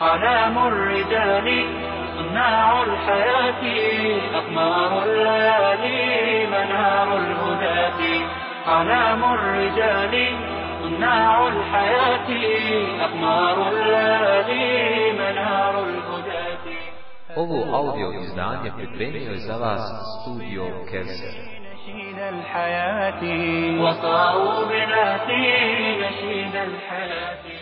أعلام الرجال صناع الحياة أقمار الليالي منار الهداة. أعلام الرجال صناع الحياة أقمار الليالي منار الهداة. Ovo audio izdanje pripremio je za vas studio Kevser. نشيد الحياة. وصاروا بذاتي نشيد الحياة.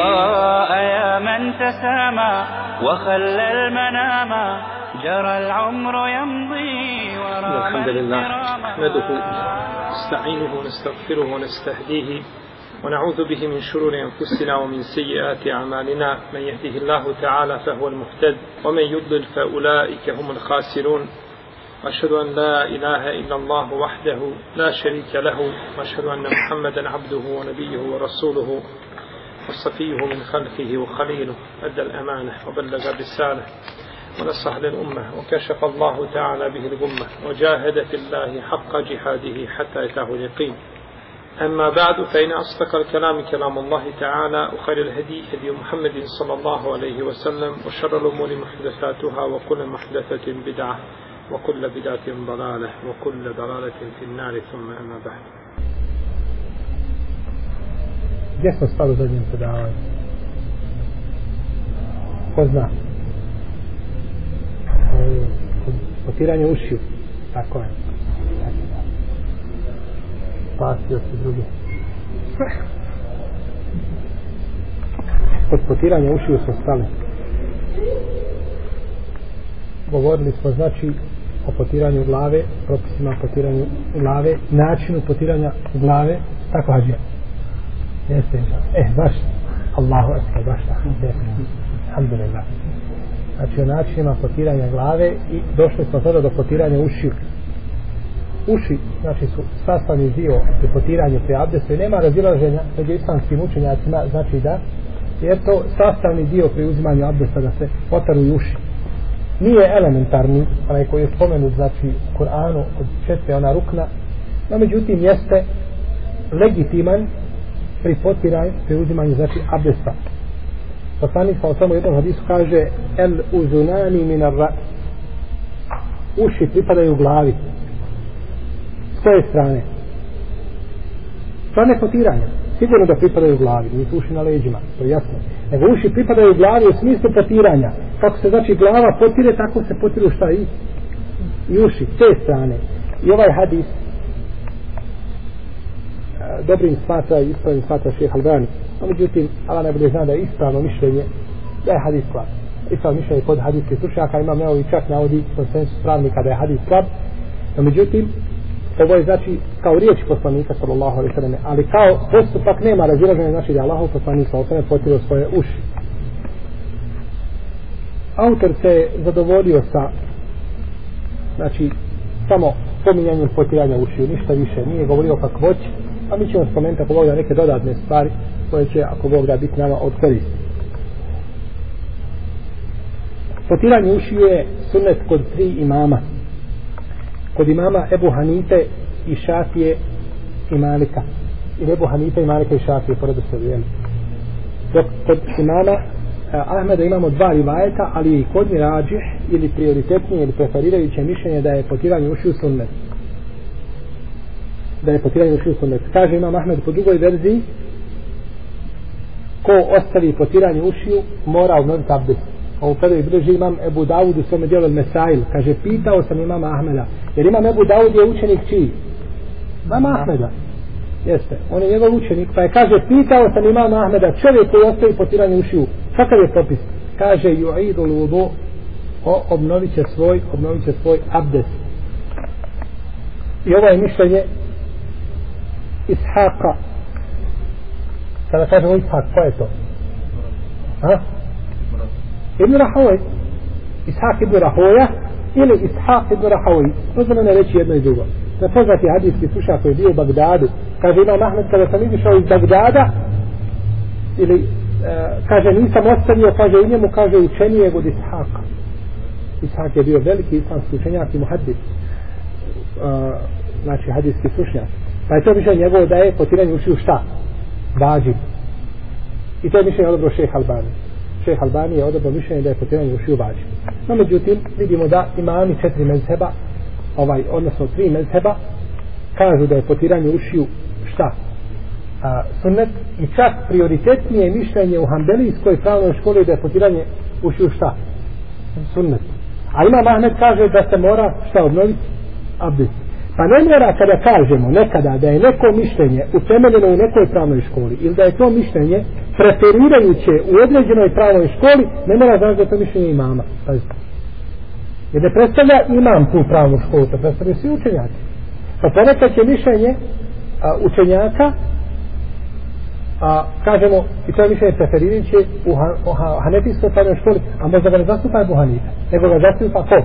آه يا من تسامى وخلى المنام جرى العمر يمضي ورام الحمد لله نحمده نستعينه ونستغفره ونستهديه ونعوذ به من شرور أنفسنا ومن سيئات أعمالنا. من يهده الله تعالى فهو المهتد ومن يضلل فأولئك هم الخاسرون. وأشهد أن لا إله إلا الله وحده لا شريك له وأشهد أن محمدا عبده ونبيه ورسوله. وصفيه من خلقه وخليله أدى الأمانة وبلغ الرسالة ونصح للأمة وكشف الله تعالى به الغمة وجاهد في الله حق جهاده حتى أتاه اليقين. أما بعد فإن أصدق الكلام كلام الله تعالى وخير الهدي هدي محمد صلى الله عليه وسلم وشر الأمور محدثاتها وكل محدثة بدعة وكل بدعة ضلالة وكل ضلالة في النار ثم أما بعد. Gdje smo spali u zadnjem predavanju? Ko zna? Potiranje Kod potiranja ušiju. Tako je. Spasio se drugi. Kod potiranja ušiju smo stali. Govorili smo znači o potiranju glave, propisima potiranju glave, načinu potiranja glave, tako hađe. Jeste, eh, baš, Allahu ekber, baš tako, alhamdulillah. Znači, o načinima potiranja glave i došli smo sada do potiranja ušiju. Uši, znači, su sastavni dio pri potiranju pri abdestu i nema razilaženja među islamskim učenjacima, znači da, jer to sastavni dio pri uzimanju abdesta da se potaruju uši. Nije elementarni, onaj koji je spomenut, znači, u Koranu od četve ona rukna, no međutim jeste legitiman pri potiranju, pri uzimanju, znači, abdesta. Poslanik sa samo jednom hadisu kaže el uzunani min ar uši pripadaju glavi. S koje strane? Strane potiranja. Sigurno da pripadaju glavi nisu uši na leđima to je jasno. Nego uši pripadaju glavi u smislu potiranja. Kako se znači glava potire tako se potiru šta i? I uši s te strane. I ovaj hadis dobrim smatra i ispravim smatra šeha Albani. No međutim Allah najbolje zna da je ispravno mišljenje da je hadis slab. Ispravno mišljenje kod hadijskih stručnjaka imam evo i čak navodi konsensus pravnika da je hadis slab. No međutim ovo je znači kao riječ poslanika sallallahu alaihi sallam ali kao postupak nema razilaženja znači da Allahov poslanik sallallahu alaihi sallam potirio svoje uši. Autor se zadovoljio sa znači samo spominjanjem potiranja ušiju, ništa više, nije govorio o kakvoći, a mi ćemo spomenuti ako Bog da neke dodatne stvari koje će, ako Bog da, biti nama od koristi. Potiranje ušiju je sunnet kod tri imama. Kod imama Ebu Hanife i Šafije i Malika. Ili Ebu Hanife i Malika i Šafije, pored se vijeli. Dok kod imama eh, Ahmeda imamo dva rivajeta, ali i kod njih rađih ili prioritetnije ili preferirajuće mišljenje da je potiranje ušiju sunnet. Da je potiranje ušiju sunnet. Kaže imam Ahmed po drugoj verziji, ko ostavi potiranje ušiju, mora obnoviti abdest. Ovo predaj bilježi imam Ebu Dawud u svome dijelu Mesail. Kaže, pitao sam imama Ahmeda. Jer imam Ebu Dawud je učenik čiji? Mama Ahmeda. Jeste, on je njegov učenik, pa je kaže, pitao sam imama Ahmeda, čovjek koji ostavi potiranje ušiju, kakav je propis? Kaže, ju'idu ludu, o, obnovit će svoj, obnovit će svoj abdest. I ovo je mišljenje Ishaqa. Kada kažemo Ishaq, ko je to? Ha? Ibn Rahoj, Ishak ibn Rahoja ili Ishak ibn Rahoj. Možemo ne reći jedno i drugo. Na poznati hadijski sluša koji je bio u Bagdadu. Kaže Imam Ahmed kada sam izišao iz Bagdada ili e, kaže nisam ostavio, kaže u njemu, kaže učenije od Ishaka. Ishak je bio veliki islamski učenjak i muhaddis. E, znači hadijski slušnjak. Pa je to mišljenje njegovo da je potiranje ušiju šta? Vađi. I to je mišljenje odobro šeha Albani. Šeha Albani je odobro mišljenje da je potiranje ušiju vađi. No međutim, vidimo da imami četiri mezheba, ovaj, odnosno tri mezheba, kažu da je potiranje ušiju šta? A, sunnet i čak prioritetnije mišljenje u Hanbelijskoj pravnoj školi da je potiranje ušiju šta? Sunnet. A ima Mahmed kaže da se mora šta obnoviti? Abdest. Pa ne mora kada kažemo nekada da je neko mišljenje utemeljeno u nekoj pravnoj školi ili da je to mišljenje preferirajuće u određenoj pravnoj školi, ne mora znači da je to mišljenje imama. Pazite. Jer ne predstavlja imam tu pravnu školu, to predstavlja svi učenjaci. Pa ponekad će mišljenje a, učenjaka a, kažemo, i to je mišljenje preferirajuće u, ha, ha, hanefijskoj pravnoj školi, a možda ga ne zastupa Ebu Hanife, nego ga zastupa ko?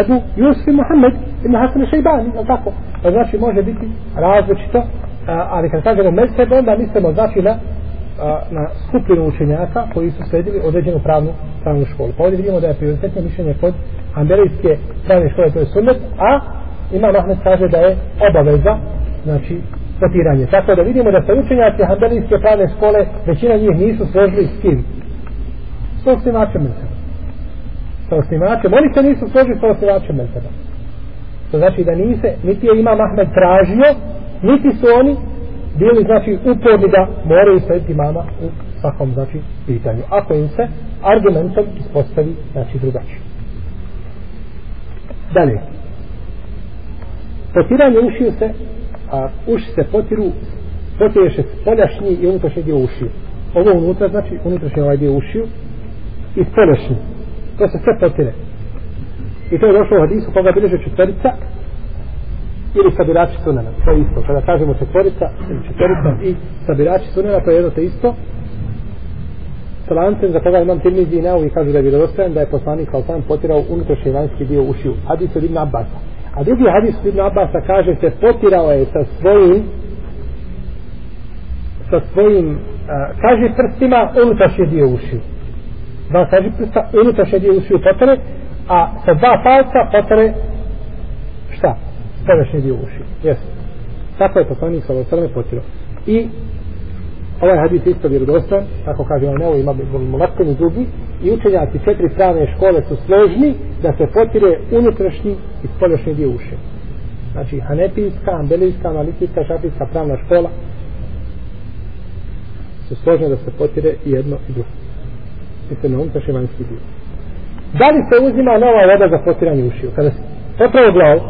Ebu Jusuf i Muhammed ibn Hasan Šeibani, je tako? Pa znači može biti različito, a, ali kad kažemo mezheb, onda mislimo znači na, a, na skupinu učenjaka koji su sledili određenu pravnu, pravnu školu. Pa ovdje vidimo da je prioritetno mišljenje kod Ambelijske pravne škole, to je sunnet, a ima Mahmed kaže da je obaveza, znači, potiranje. Tako da vidimo da se učenjaci Hanbelijske pravne škole, većina njih nisu složili s kim? S osnivačem mezheba. Sa osnivačem. Oni se nisu složili sa osnivačem mezheba. To znači da nise, niti je Imam Ahmed tražio, niti su oni bili, znači, uporni da moraju slediti imama u svakom, znači, pitanju. Ako im se argumentom ispostavi, znači, drugačije. Dalje. Potiranje ušiju se a uši se potiru, potireše spoljašnji i unutrašnji dio ušiju. Ovo unutra znači unutrašnji ovaj dio ušiju i spoljašnji. To se sve potire. I to je došlo u hadisu koga bileže četverica ili sabirači sunana. To je isto. Kada kažemo četvorica ili četvorica i sabirači sunana, to je jedno te isto. Sa lancem za koga imam tirmizi i neovi kažu da je vjerodostojan da je poslanik sa osam potirao unutrašnji vanjski dio ušiju. Hadis od Ibn Abbasa. A drugi hadis Ibn Abasa kaže se potirao je sa svojim sa svojim uh, kaže prstima unutrašnje dio ušiju. Dva kaže prsta unutrašnje u ušiju potare, a sa dva palca potare šta? Spoljašnje dio uši. Jesu. Tako je poslanik sa ovoj potirao. I ovaj hadis isto vjerodostan, tako kaže on ovo ima mulakken i drugi, i učenjaci četiri pravne škole su složni da se potire unutrašnji i spoljašnji dio uši. Znači, hanepijska, ambelijska, malikijska, šafijska pravna škola su složne da se potire i jedno i drugo. Mislim, na unutrašnji vanjski dio. Da li se uzima nova voda za potiranje ušiju? Kada se potrao glavu,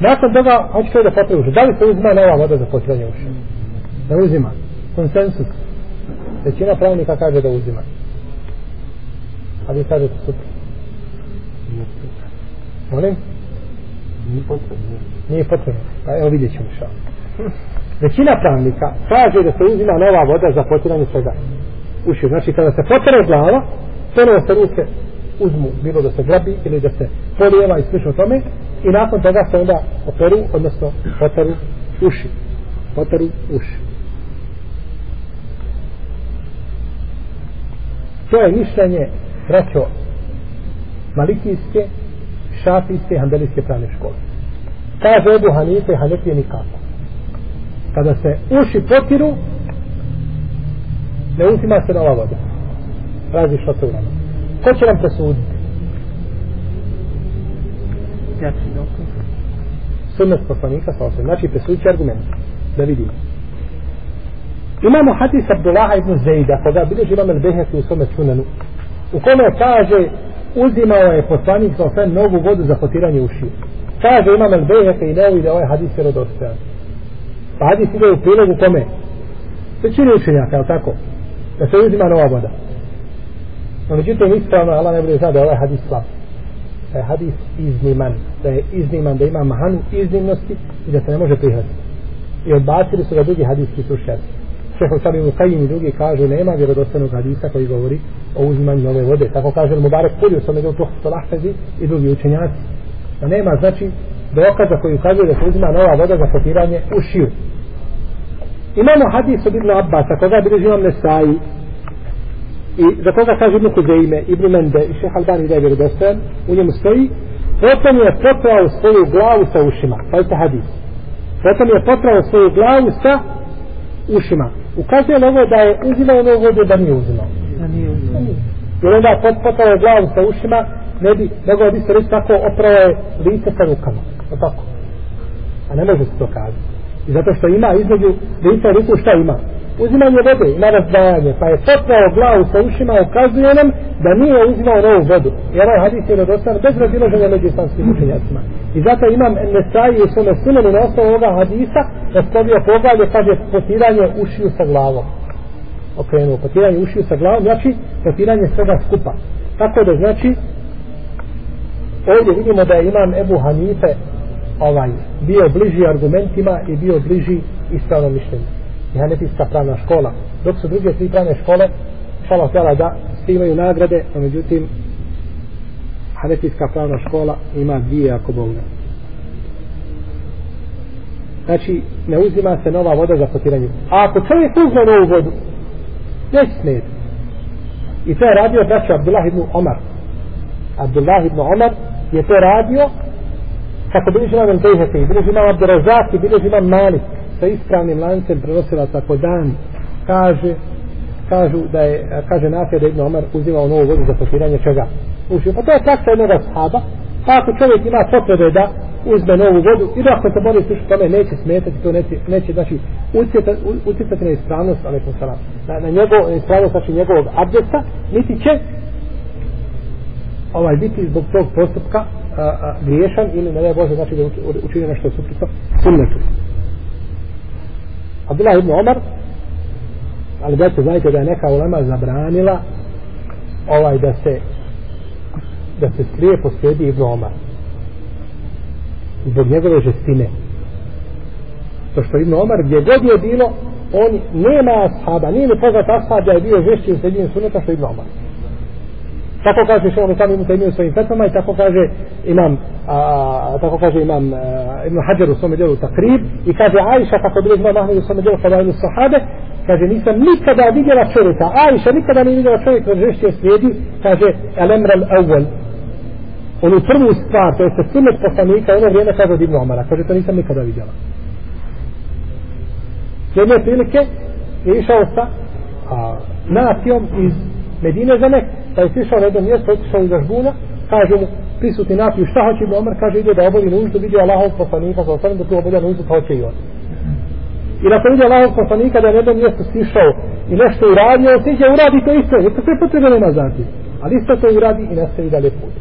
nakon toga, hoće da potire ušiju. Da li se uzima nova voda za potiranje ušiju? Da uzima. Konsensus. Većina pravnika kaže da uzima. A vi kažete sutra. Molim? Nije potrebno. Nije potrebno. Pa evo vidjet ćemo šta. Većina pravnika kaže da se uzima nova voda za potiranje svega ušiju. Znači kada se potire glava, ponovo se ruke uzmu, bilo da se grabi ili da se polijeva i slično tome i nakon toga se onda operu, odnosno potaru uši. Potaru uši. To je mišljenje braćo malikijske, šafijske, handelijske pravne škole. Kaže Ebu Hanife, Hanefije nikako. Kada se uši potiru, ne uzima se nova voda. Razi što se urano. Ko će nam presuditi? Sunnet poslanika sa osam. Znači, presuditi argument. Da vidimo. Imamo hadis Abdullaha ibn Zejda, koga bilježi imam el-Beheki u svome sunanu u kome kaže uzimao je poslanik sa sve novu vodu za potiranje ušiju. Kaže imam el bejheke i neovi da ovaj hadis je rodostojan. Pa hadis ide u prilogu kome? Većini učenjaka, je tako? Da se uzima nova voda. No međutim ispravno Allah ne bude zna da je ovaj hadis slab. Da je hadis izniman. Da je izniman, da ima mahanu iznimnosti i da se ne može prihvatiti. I odbacili su ga drugi hadijski sušćaci. Šeho Salim Lukajim i drugi kažu nema vjerodostanog hadisa koji govori o uzimanju nove vode. Tako kaže Mubarek Pulju, sam je to Lahfezi i drugi učenjaci. Da nema, znači, dokaza koji ukazuje da se uzima nova voda za potiranje u šiju. Imamo hadis od Ibn Abbas, koga bilježi imam Nesaji, i za koga kaže Ibn Kuzeime, Ibn Mende i Šeha Albani da je vjerodostojan, u njemu stoji, potom je potrao svoju glavu sa ušima. Pazite hadis. Potom je potrao svoju glavu sa ušima. Ukazuje na ovo da je uzimao ono vodu da nije uzimao. Da nije uzimao. Jer onda potrao je glavu sa ušima, ne bi, mogao bi se reći tako, opravo je lice sa rukama. O tako. A ne može se to kazati. I zato što ima između lica i ruku šta ima? Uzimanje vode, ima razdvajanje. Pa je potrao glavu sa ušima, ukazuje nam da nije uzimao novu vodu. I ovaj hadis je radostan bez razilaženja među islamskim učenjacima. I zato imam Nesai u svome sunenu na osnovu ovoga hadisa nastavio poglavlje, kaže potiranje ušiju sa glavom. Okrenuo, potiranje ušiju sa glavom, znači potiranje svega skupa. Tako da znači, ovdje vidimo da je imam Ebu Hanife ovaj, bio bliži argumentima i bio bliži ispravnom mišljenju. I Hanefijska pravna škola. Dok su druge tri pravne škole, šala htjela da svi imaju nagrade, a međutim, Hanefijska pravna škola ima dvije ako Bog. Znači, ne uzima se nova voda za potiranje. A ako čovjek uzme novu vodu, neće smijeti. I to je radio braća Abdullah ibn Omar. Abdullah ibn Omar je to radio kako bilježi imam Bejhefe, bilježi imam Abdurazak i bilježi imam Malik sa ispravnim lancem prenosila tako dan kaže kažu da je kaže Nafija da Ibn Omar uzimao novu vodu za potiranje čega? Ušio. Pa to je praksa jednog sahaba. Pa ako čovjek ima potrebe da uzme novu vodu i da ako se boli slušati tome neće smetati to neće, neće znači utjecati na ispravnost alaikum salam na, na njegov ispravnost znači njegovog abdesta niti će ovaj biti zbog tog postupka a, a, griješan ili ne da Bože znači da učinio nešto suprotno sunnetu. Abdullah ibn Omar ali da se znajte da je neka ulema zabranila ovaj da se da se skrije posljedi ibn Omar. Zbog njegove žestine. To što ibn Omar gdje god je bilo on nema ashaba nije mi poznat ashab da je bio žešći u sredini suneta što ibn Omar. Tako kaže što on sam imu tajmiju svojim fetvama i tako kaže imam a, tako kaže imam a, Ibn Hajar u svome djelu Takrib i kaže Ajša kako bilo imam Ahmed u svome djelu Fadajnu Sahabe kaže nisam nikada vidjela čovjeka Ajša nikada nije vidjela čovjeka žešće slijedi kaže Al-Emral Awal onu prvu stvar to je se sunet poslanika ono vrijeme kaže od Ibn Omara kaže to nisam nikada vidjela jedne prilike je išao sa a, nacijom iz Medine za nek pa je sišao na jedno mjesto otišao iz Ažbuna kaže mu prisutni napiju šta hoće Ibn Omar kaže ide da obavi nuždu vidio Allahov poslanika sa ostalim da tu obavlja nuždu pa hoće i on. I da se vidio Allahov poslanika da je na jedno mjesto sišao i nešto uradio on siđe uradi to isto jer to sve potrebe nema znati. Ali isto to uradi i nastavi dalje put.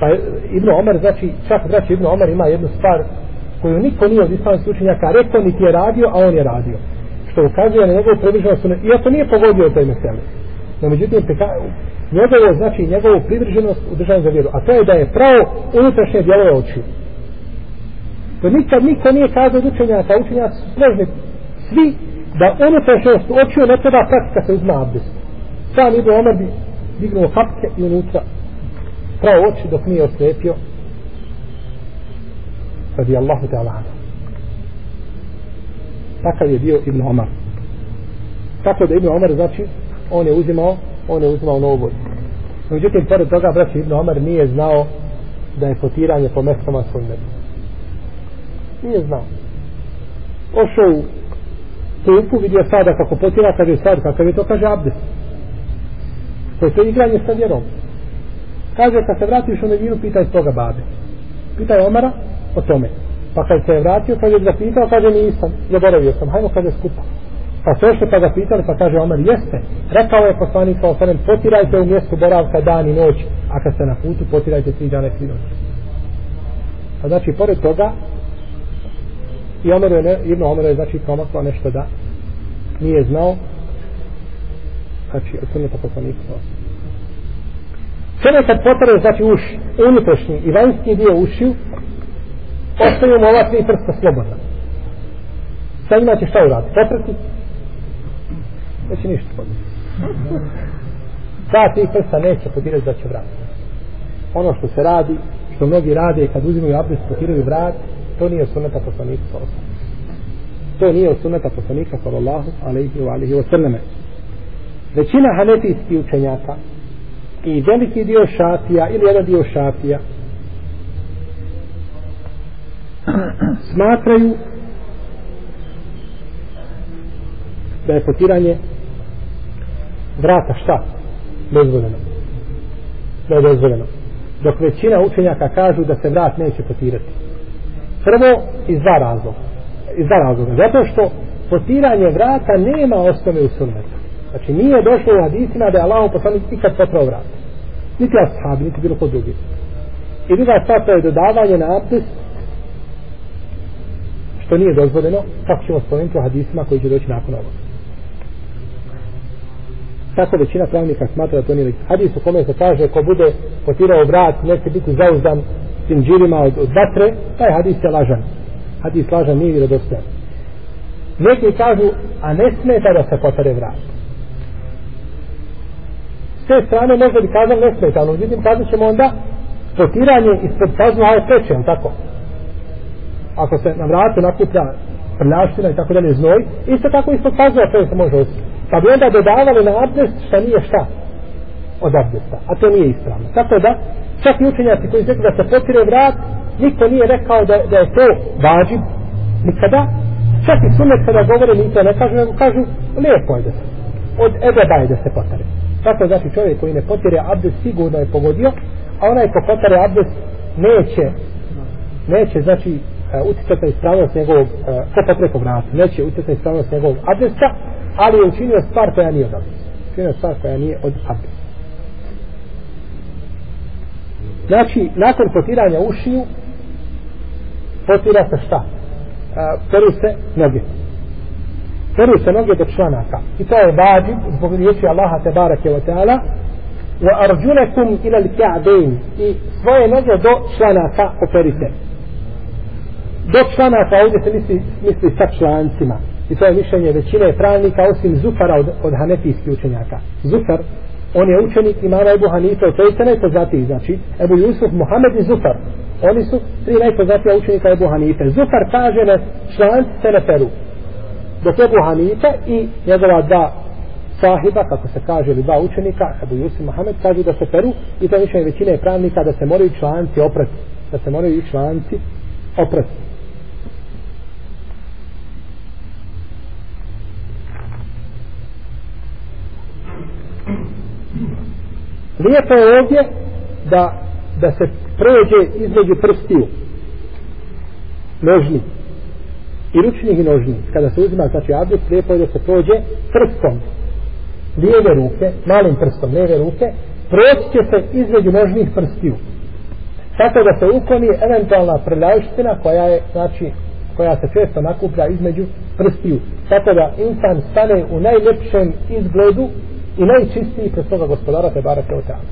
Pa Ibn Omar znači čak braći Ibn Omar ima jednu stvar koju niko nije od islamskih učenjaka rekao niti je radio a on je radio. Što ukazuje na njegovu privrženost iako nije pogodio taj meseli no međutim njegovo znači njegovu privrženost u državu za vjeru a to je da je pravo unutrašnje djelove očiju. to nikad niko nije kazao od učenjaka. Učenjaci su složni svi da unutrašnjost očiju ne treba praktika se uzma abdest. Sam idu Omer bi dignuo kapke i unutra pravo oči dok nije oslepio radi Allahu ta'ala takav je bio Ibn Omar tako da Ibn Omar znači on je uzimao on je uzimao novu vodu. Međutim pored toga braći Ibn Omar nije znao da je potiranje po mestama sunnet. Nije znao. Ošao u tupu vidio sada kako potira kad je sad kakav je to? Kaže abdest to je to igranje sa vjerom. Kaže kad se vratiš u Medinu pitaj toga babe. Pitaj Omara o tome. Pa kad se je vratio kad je zapitao kaže nisam. Zaboravio sam. Hajmo kaže skupa pa sve što pa ga pitali pa kaže Omer jeste rekao je poslanik sa osanem potirajte u mjestu boravka dan i noć a kad ste na putu potirajte tri dana i tri noć pa znači pored toga i Omer je, jedno Omer je znači promaklo nešto da nije znao znači od sunneta poslanika sa osanem Sve kad potare, znači uš, unutrašnji i vanjski dio ušiju, ostaju mu ova tri prsta slobodna. Sa njima će šta uraditi? Potrati? Neće ništa podnijeti. Ta tri prsta neće podirati da će vrat. Ono što se radi, što mnogi rade kad uzimaju abdest, potiraju vrat, to nije sunneta poslanika sallallahu To nije sunneta poslanika sallallahu alaihi wa alihi wa sallame. Većina hanefijskih učenjaka i veliki dio šafija ili jedan dio šafija smatraju da je potiranje vrata šta? Dozvoljeno. Da je dozvoljeno. Dok većina učenjaka kažu da se vrat neće potirati. Prvo, iz dva razloga. Iz dva razloga. Zato što potiranje vrata nema osnove u sunnetu. Znači nije došlo u hadisima da je Allah poslanik ikad potrao vrat. Niti ashabi, niti bilo ko drugi. I druga stvar to je dodavanje na abdest što nije dozvoljeno, kako ćemo spomenuti u hadisima koji će doći nakon ovoga. Tako većina pravnika smatra da to nije hadis u kome se kaže ko bude potirao vrat neće biti zauzdan sinđirima od, od vatre, taj hadis je lažan. Hadis lažan nije vjerodostojan. Neki kažu, a ne smeta da se potare vrat. S te strane možda bi kazali ne smeta, ali vidim kazat ćemo onda potiranje ispod kaznu, a je preče, tako? Ako se na vratu nakuplja prljaština i tako dalje znoj, isto tako ispod kaznu, a to se može osjetiti pa bi onda dodavali na abdest šta nije šta? Od abdesta, a to nije ispravno. Tako da, čak i učenjaci koji rekli da se potire vrat, niko nije rekao da, da je to vađib, nikada, čak i sunet kada govore, mi to ne kažu, nego kažu, lijepo je da se, od ebeba je da se potare. Tako znači čovjek koji ne potire abdest sigurno je pogodio, a onaj ko potare abdest neće, neće znači e, uh, utjecati na ispravnost njegovog, uh, ko potre po vratu, neće utjecati na ispravnost njegovog abdesta, ali je učinio stvar koja nije od abdesta. Učinio stvar koja nije od abdesta. Znači, nakon potiranja ušiju, potira se šta? Peru se noge. Peru se noge do članaka. I to je vađi, zbog riječi Allaha te barake wa ta'ala, wa arđunekum ila l-ka'bayn i svoje noge do članaka operite. Do članaka ovdje se misli, misli sa člancima i to je mišljenje većine pravnika osim Zufara od, od hanefijskih učenjaka. Zufar, on je učenik imama Ebu Hanife to je najpoznatiji znači Ebu Jusuf, Mohamed i Zufar. Oni su tri najpoznatija učenika Ebu Hanife. Zufar kaže na član se ne peru dok Ebu Hanife i njegova dva sahiba, kako se kaže, ili dva učenika, Ebu Jusuf Mohamed, kažu da se peru i to je mišljenje većine pravnika da se moraju članci oprati. Da se moraju članci oprati. Lijepo je ovdje da, da se prođe između prstiju. Nožni. I ručnih i nožni kada se uzima znači abdest lijepo je da se prođe prstom. Lijeve ruke malim prstom lijeve ruke proći će se između nožnih prstiju. Tako da se ukloni eventualna prljavština koja je znači koja se često nakuplja između prstiju. Tako da insan stane u najljepšem izgledu i najčistiji pred svoga gospodara te barake o ta'ala.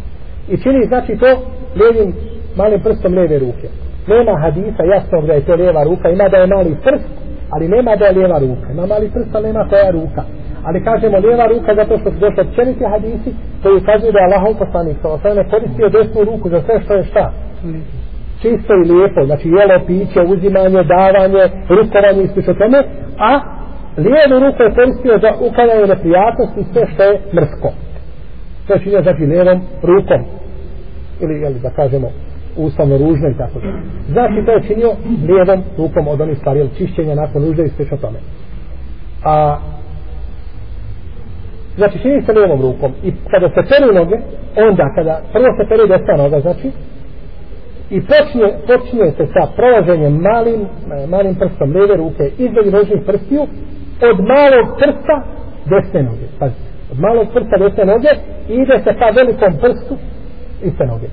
I čini znači to lijevim malim prstom lijeve ruke. Nema hadisa jasnog da je to lijeva ruka, ima da je mali prst, ali nema da je lijeva ruka. Ima mali prst, ali nema koja ruka. Ali kažemo lijeva ruka zato što su došli općeniti hadisi koji ukazuju da je Allah poslanik sa osvrame koristio desnu ruku za sve što je šta? Čisto i lijepo, znači jelo, piće, uzimanje, davanje, rukovanje i slično tome, a lijevu ruku je koristio za uklanjanje neprijatnosti sve što je mrsko. To je činio znači lijevom rukom. Ili, jel, da kažemo, ustavno ružno i tako da. Znači to je činio lijevom rukom od onih stvari, čišćenja nakon nužde i sve tome. A, znači čini se lijevom rukom. I kada se peru noge, onda kada prvo se peru desna noga, znači, i počinje, počinje se sa prolaženjem malim, e, malim prstom leve ruke između nožnih prstiju od malog prsta desne noge. Pazite, od malog prsta desne noge i ide se ka velikom prstu iste noge.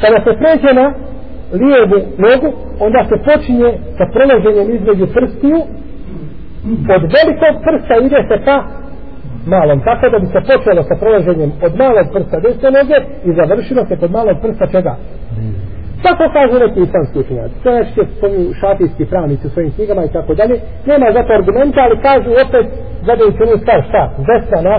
Kada se pređe na lijevu nogu, onda se počinje sa prolaženjem između prstiju od velikog prsta ide se ka malom. Tako da bi se počelo sa prolaženjem od malog prsta desne noge i završilo se kod malog prsta čega? Tako kažu neki islamski učenjaci. To je što spominju šafijski pravnici u svojim knjigama i tako dalje. Nema za to argumenta, ali kažu opet zadajući onu stav šta? Desna na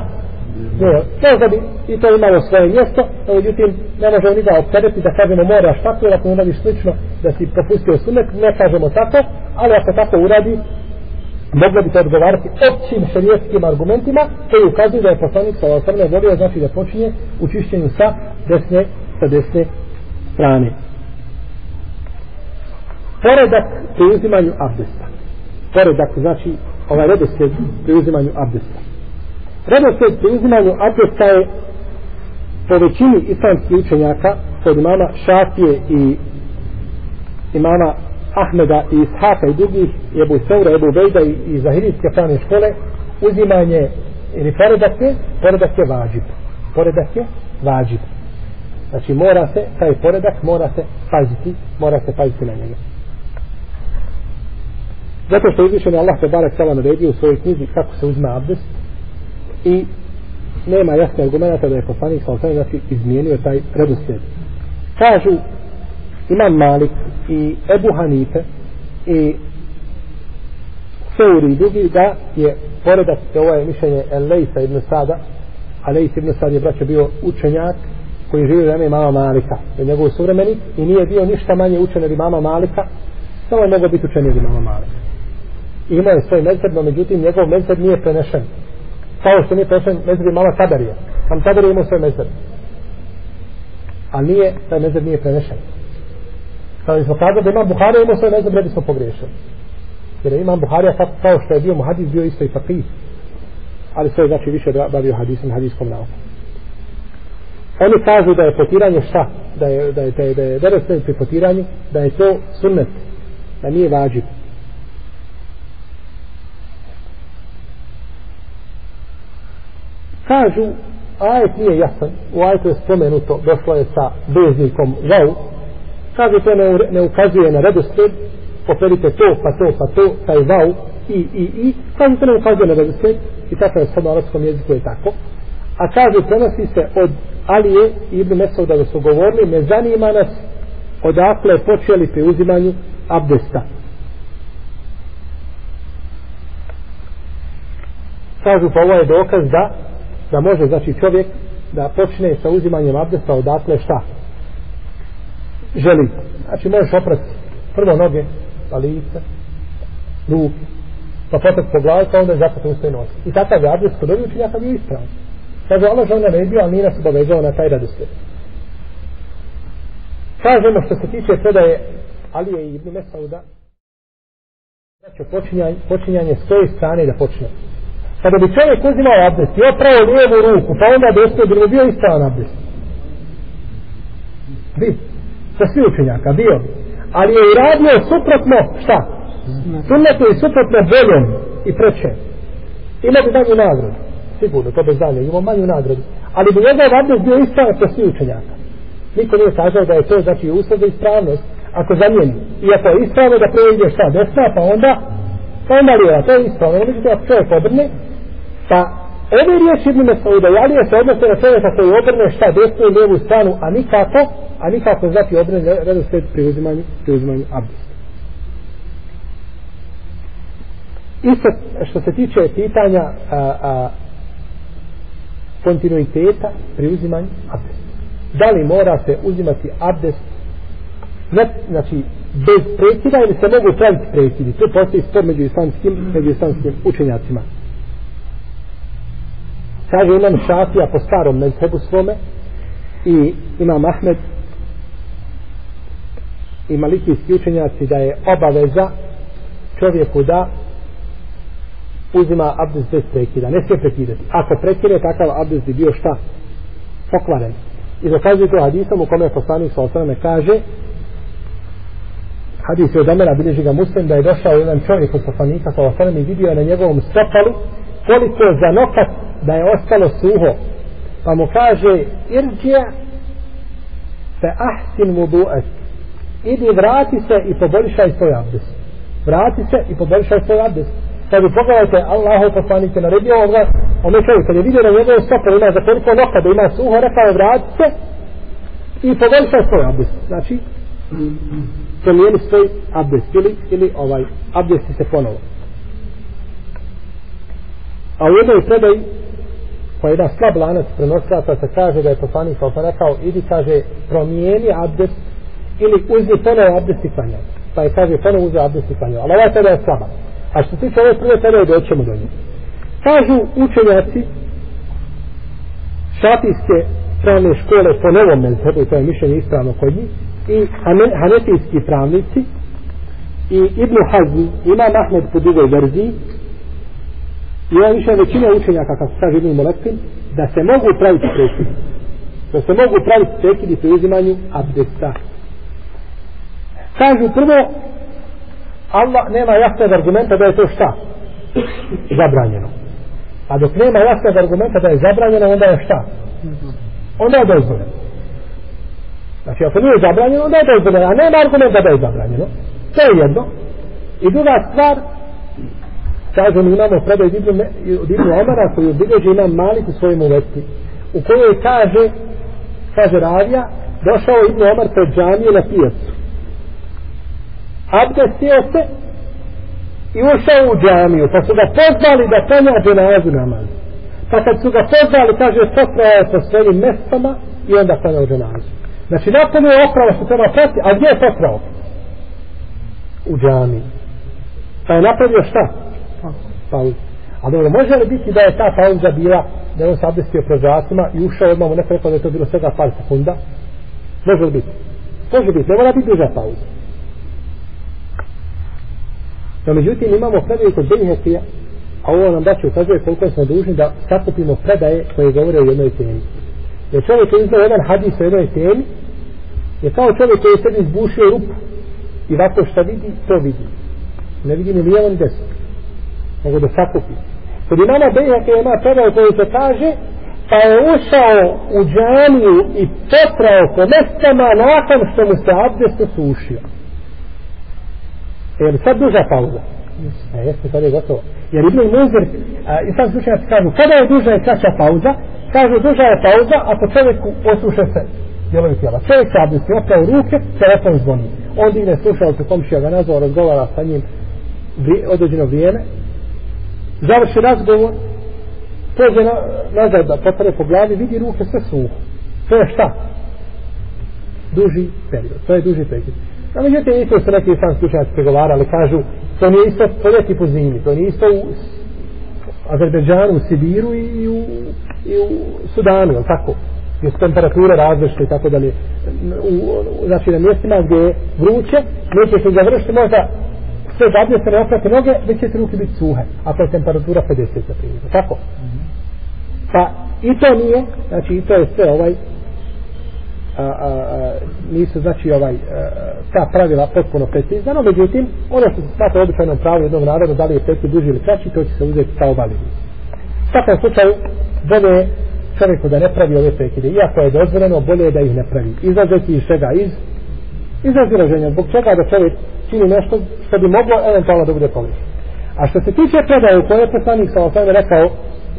ne, možda bi i to imalo svoje mjesto, no međutim ne možemo ni da opteretiti da kažemo moraš tako, jer ako uradiš slično da si propustio sunet, ne kažemo tako, ali ako tako uradi, moglo bi to odgovarati općim šarijetskim argumentima koji ukazuju da je poslanik sa osrme volio znači da počinje u čišćenju sa desne, sa desne strane. Poredak pri uzimanju abdesta. Poredak znači ovaj redosljed pri uzimanju abdesta. Redosljed pri uzimanju abdesta je po većini islamskih učenjaka kod imama Šafije i imama Ahmeda i Ishaka i drugih, i Ebu Seura, Ebu Bejda i, i Zahirijske pravne škole, uzimanje ili poredak je, poredak je vađib. Poredak je vađib. Znači mora se, taj poredak mora se paziti, mora se paziti na njega. Zato što je uzvišen Allah te barek sala naredio u svojoj knjizi kako se uzme abdest i nema jasne argumenta da je poslanik sa osam znači izmijenio taj redosljed. Kažu Imam Malik i Ebu Hanife i Seuri i drugi da je poredak ovo je mišljenje Elejsa ibn Sada. A Lejs ibn Sad je braćo bio učenjak koji živio vreme imama Malika. Je njegov suvremenik i nije bio ništa manje učen od imama Malika. Samo je mogao biti učen od imama Malika. I imao je svoj mezheb no međutim njegov mezheb nije prenešen kao što nije prenešen mezheb imala Tadarije sam Tadarije imao svoj mezheb ali nije taj mezheb nije prenešen kada smo kazali da imam Buharija imao svoj mezheb, ne bismo pogriješili. Jer je imam Buharija kao što je bio muhadis, bio isto i fakih. Ali sve znači više bavio hadisom, hadiskom naukom. Oni kažu da je potiranje šta? Da je, da je, da je, da je, da je, da je pri potiranju, da je to sunnet, da nije vađiv. Kažu, ajet nije jasan, u ajetu je spomenuto, došlo je sa beznikom vau, kaže to ne, ne ukazuje na redosled. Poperite to, pa to, pa to taj vau i, i, i. Kaže to ne ukazuje na redosled. I tako je sad na arabskom jeziku je tako. A kaže prenosi se od Alije i Ibn Mesauda da su govorili ne zanima nas odakle počeli pri uzimanju abdesta. Kažu pa ovo je dokaz da da može znači čovjek da počne sa uzimanjem abdesta odakle šta želi. Znači možeš oprati prvo noge, pa lice, ruke, pa potom po glavi, pa onda zapati u svoj nos. I takav je abdest kod ovih učenjaka bio ispravan. Kaže, ono žao ne naredio, ali nije nas obavezao na taj radosled. Kažemo što se tiče predaje Alije i Ibn Mesauda, znači počinjanje, počinjanje s koje strane da počne. Kada bi čovjek uzimao abdest i opravo lijevu ruku, pa onda desno, bi bio ispravan abdest. Bi. Sa svi učenjaka bio ali je uradio suprotno šta? Sunnetu i suprotno boljom i preče. Ima bi manju nagradu. Sigurno to bez dalje ima manju nagradu. Ali bi njegov abdest bio ispravan sa svi učenjaka. Niko nije kazao da je to znači uslov za ispravnost. Ako zamijeni i ako je ispravno da pređe šta desna pa onda pa onda lijeva to je ispravno. Međutim ako čovjek obrne pa ove riječi Ibn Mesauda i Alije se odnose na čovjeka koji obrne šta desnu i lijevu stranu a nikako a nikako znači obrne redosled pri uzimanju, pri uzimanju abdesta. Isto što se tiče pitanja a, a, kontinuiteta pri uzimanju abdesta. Da li mora se uzimati abdest ne, znači bez prekida ili se mogu praviti prekidi. Tu postoji spor među islamskim, među islamskim učenjacima. Kaže imam šafija po starom mezhebu svome i imam Ahmed i maliki isključenjaci da je obaveza čovjeku da uzima abdest bez prekida, ne smije prekidati. Ako prekide, takav abdest bi bio šta? Pokvaren. I dokazuje to hadisom u kome je poslanik sa osrame kaže hadis je od Amera, bilježi ga muslim, da je došao jedan čovjek od poslanika sa osrame i vidio na njegovom stopalu koliko za nokat da je ostalo suho. Pa mu kaže, irđija fe ahsin vudu'et idi vrati se i poboljšaj svoj abdest. Vrati se i poboljšaj svoj abdest. Kad bi pogledajte Allahu poslanik je naredio ovoga on je čovjek kad je vidio da njegov stopor ima za koliko noka da ima suho rekao vrati se i poboljšaj svoj abdest. Znači promijeni svoj abdest ili, ili ovaj abdesti se ponovo a u jednoj predaji koja je jedan slab lanac prenosilaca se kaže da je poslanik sa osam rekao idi kaže promijeni abdest ili uzmi ponovo abdest i klanjaj. Pa je kaže ponovo uzmi abdest i klanjaj. Ali ova predaja je slaba a što se tiče ove prve predaje doćemo do nje. kažu učenjaci šatijske pravne škole po novom mezhebu, to je mišljenje ispravno kod njih, i hanetijski pravnici, i Ibn Hazmi, ima Mahmed po drugoj verziji, i ovo više većina učenjaka, kako kaže Ibn Molekin, da se mogu praviti prekidi. Da se mogu praviti prekidi pri uzimanju abdesta. Kažu prvo, Allah nema jasnog argumenta da je to šta? Zabranjeno. A dok nema jasnog argumenta da je zabranjeno, onda je šta? Onda je dozvoljeno. Znači, ako nije zabranjeno, onda je dozvoljeno. A nema argumenta da je zabranjeno. To je jedno. I druga stvar, kažem, imamo predaj od Ibnu Omara koji obilježi imam Malik u svojemu vesti. U kojoj kaže, kaže Ravija, došao je Ibnu Omar pred džamije na pijacu. Abdestio se i ušao u džamiju, pa su ga pozvali da penja dženazu namaz. Pa kad su ga pozvali, kaže, potrao sa svojim mestama i onda penjao dženazu. Znači, napunio je opravo što treba prati, a gdje je potrao? U džamiji. Pa je napravio šta? Pauza. A dobro, može li biti da je ta pauza bila, da je on se abdestio pred i ušao odmah u neko rekao da je to bilo svega par sekunda? Može li biti? Može biti, ne mora biti duža pauza. No, međutim, imamo predaje kod Benihekija, a ovo nam daće ukazuje koliko smo dužni da sakupimo predaje koje govore o jednoj temi. Jer čovjek koji izdao jedan hadis o jednoj temi, je kao čovjek koji je sebi izbušio rupu i ovako šta vidi, to vidi. Ne vidi ni lijevo ni desno. Nego da sakupi. Kod imama Bejhaka ima predaje koji se kaže, pa je ušao u džaniju i potrao po mestama nakon što mu se abdest osušio. E, Je li sad duža pauza? Yes. E, jeste, sad je gotovo. Jer Ibn Muzir, a, i sad slučajnaci kažu, kada je duža i kraća pauza? Kažu, duža je pauza ako čovjeku osuše se dijelovi tijela. Čovjek se abdesti, opravo ruke, telefon zvoni. On digne slušalce, komšija ga nazvao, razgovara sa njim određeno vrijeme. Završi razgovor, pođe na, nazad da potare po glavi, vidi ruke sve suho. To je šta? Duži period. To je duži period. A međutim, isto su neki islamski učenjaci pregovarali, kažu, to nije isto po ljeti po zimi, to nije isto u Azerbeđanu, u Sibiru i u, i u Sudanu, jel tako? Gdje su temperature različite i tako dalje. U, u, znači, na mjestima gdje je vruće, neće se završiti možda sve zadnje se ne oprate noge, već će se ruke biti suhe, ako je temperatura 50 za primjer, tako? Pa, i to nije, znači, i to je sve ovaj, a, a, a, nisu znači ovaj a, ta pravila potpuno precizna, no međutim ono što se smatra običajnom pravu jednog naroda da li je peti duži ili kraći, to će se uzeti kao validni. U svakom slučaju, bolje je čovjeku da ne pravi ove prekide, iako je dozvoljeno, bolje je da ih ne pravi. Izlazeći iz čega? Iz, iz razilaženja, zbog čega da čovjek čini nešto što bi moglo eventualno da bude pogrešno. A što se tiče predaje u kojoj je poslanik sa osvijem rekao,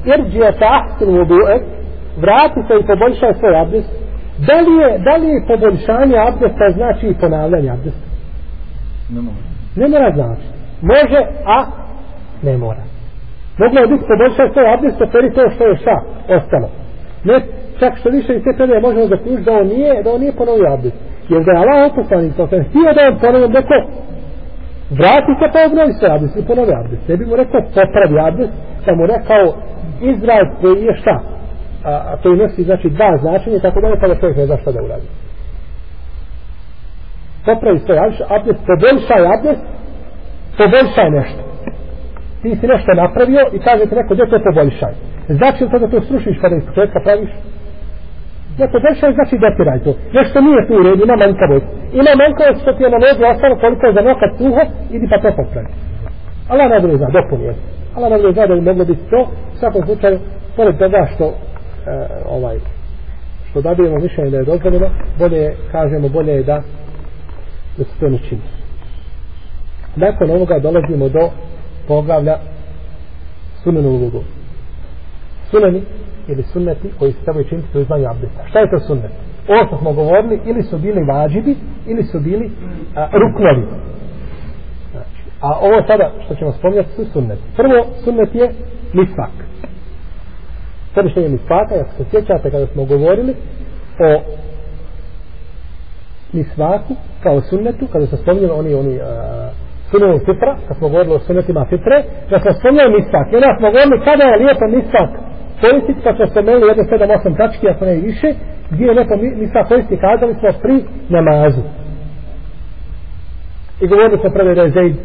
jer ta ahsinu ubu'e, vrati se i poboljšaj svoj abdest, Da li je, da li je poboljšanje abdesta znači i ponavljanje abdesta? Ne mora. Ne mora znači. Može, a ne mora. Moglo je biti poboljšanje svoj abdesta, peri to što je šta ostalo. Ne, čak što više iz te predaje možemo zaključiti da on nije, da on nije ponovio abdest. Jer da je Allah poslanik sa osam htio da on ponovio neko, vrati se pa obnovi svoj abdest i ponovi abdest. Ne bi mu rekao popravi abdest, da mu rekao izraz koji je šta? a, a to nosi znači dva značenja tako da ne kada pa čovjek ne zna šta da uradi popravi svoj abdest poboljšaj abdest poboljšaj nešto ti si nešto napravio i kaže ti neko gdje to poboljšaj znači li to da to srušiš pa kada iz početka praviš Ja to poboljšaj znači dotiraj to. Nešto nije tu u redu, ima manjkavost. Ima manjkavost što ti je na nogu ostalo koliko je za nokat suho, idi pa to popravi. Allah najbolje zna, dopuni je. Allah najbolje zna da bi moglo biti to. U svakom slučaju, pored toga što e, ovaj što dobijemo mišljenje da je dozvoljeno bolje je, kažemo bolje je da da se to ne čini nakon ovoga dolazimo do poglavlja sunenu vudu suneni ili sunneti koji se trebaju činiti pri uzmanju abdesta. Šta je to sunnet? ovo što smo govorili ili su bili vađibi ili su bili a, ruknovi. Znači, a ovo sada što ćemo spomljati su sunnet prvo sunnet je misvak. Korištenje misvaka ako se sjećate kada smo govorili o misvaku kao sunnetu kada smo spominjali oni oni a, sunnenu fitra kad smo govorili o sunnetima fitre da smo spomljali misvak. I onda smo govorili kada je lijepo misvak koristiti kad smo spomenuli jedno sedam osam tački ako ne više gdje je lepo misla koristi, kazali smo pri namazu. I govorili smo prvi da je Zaid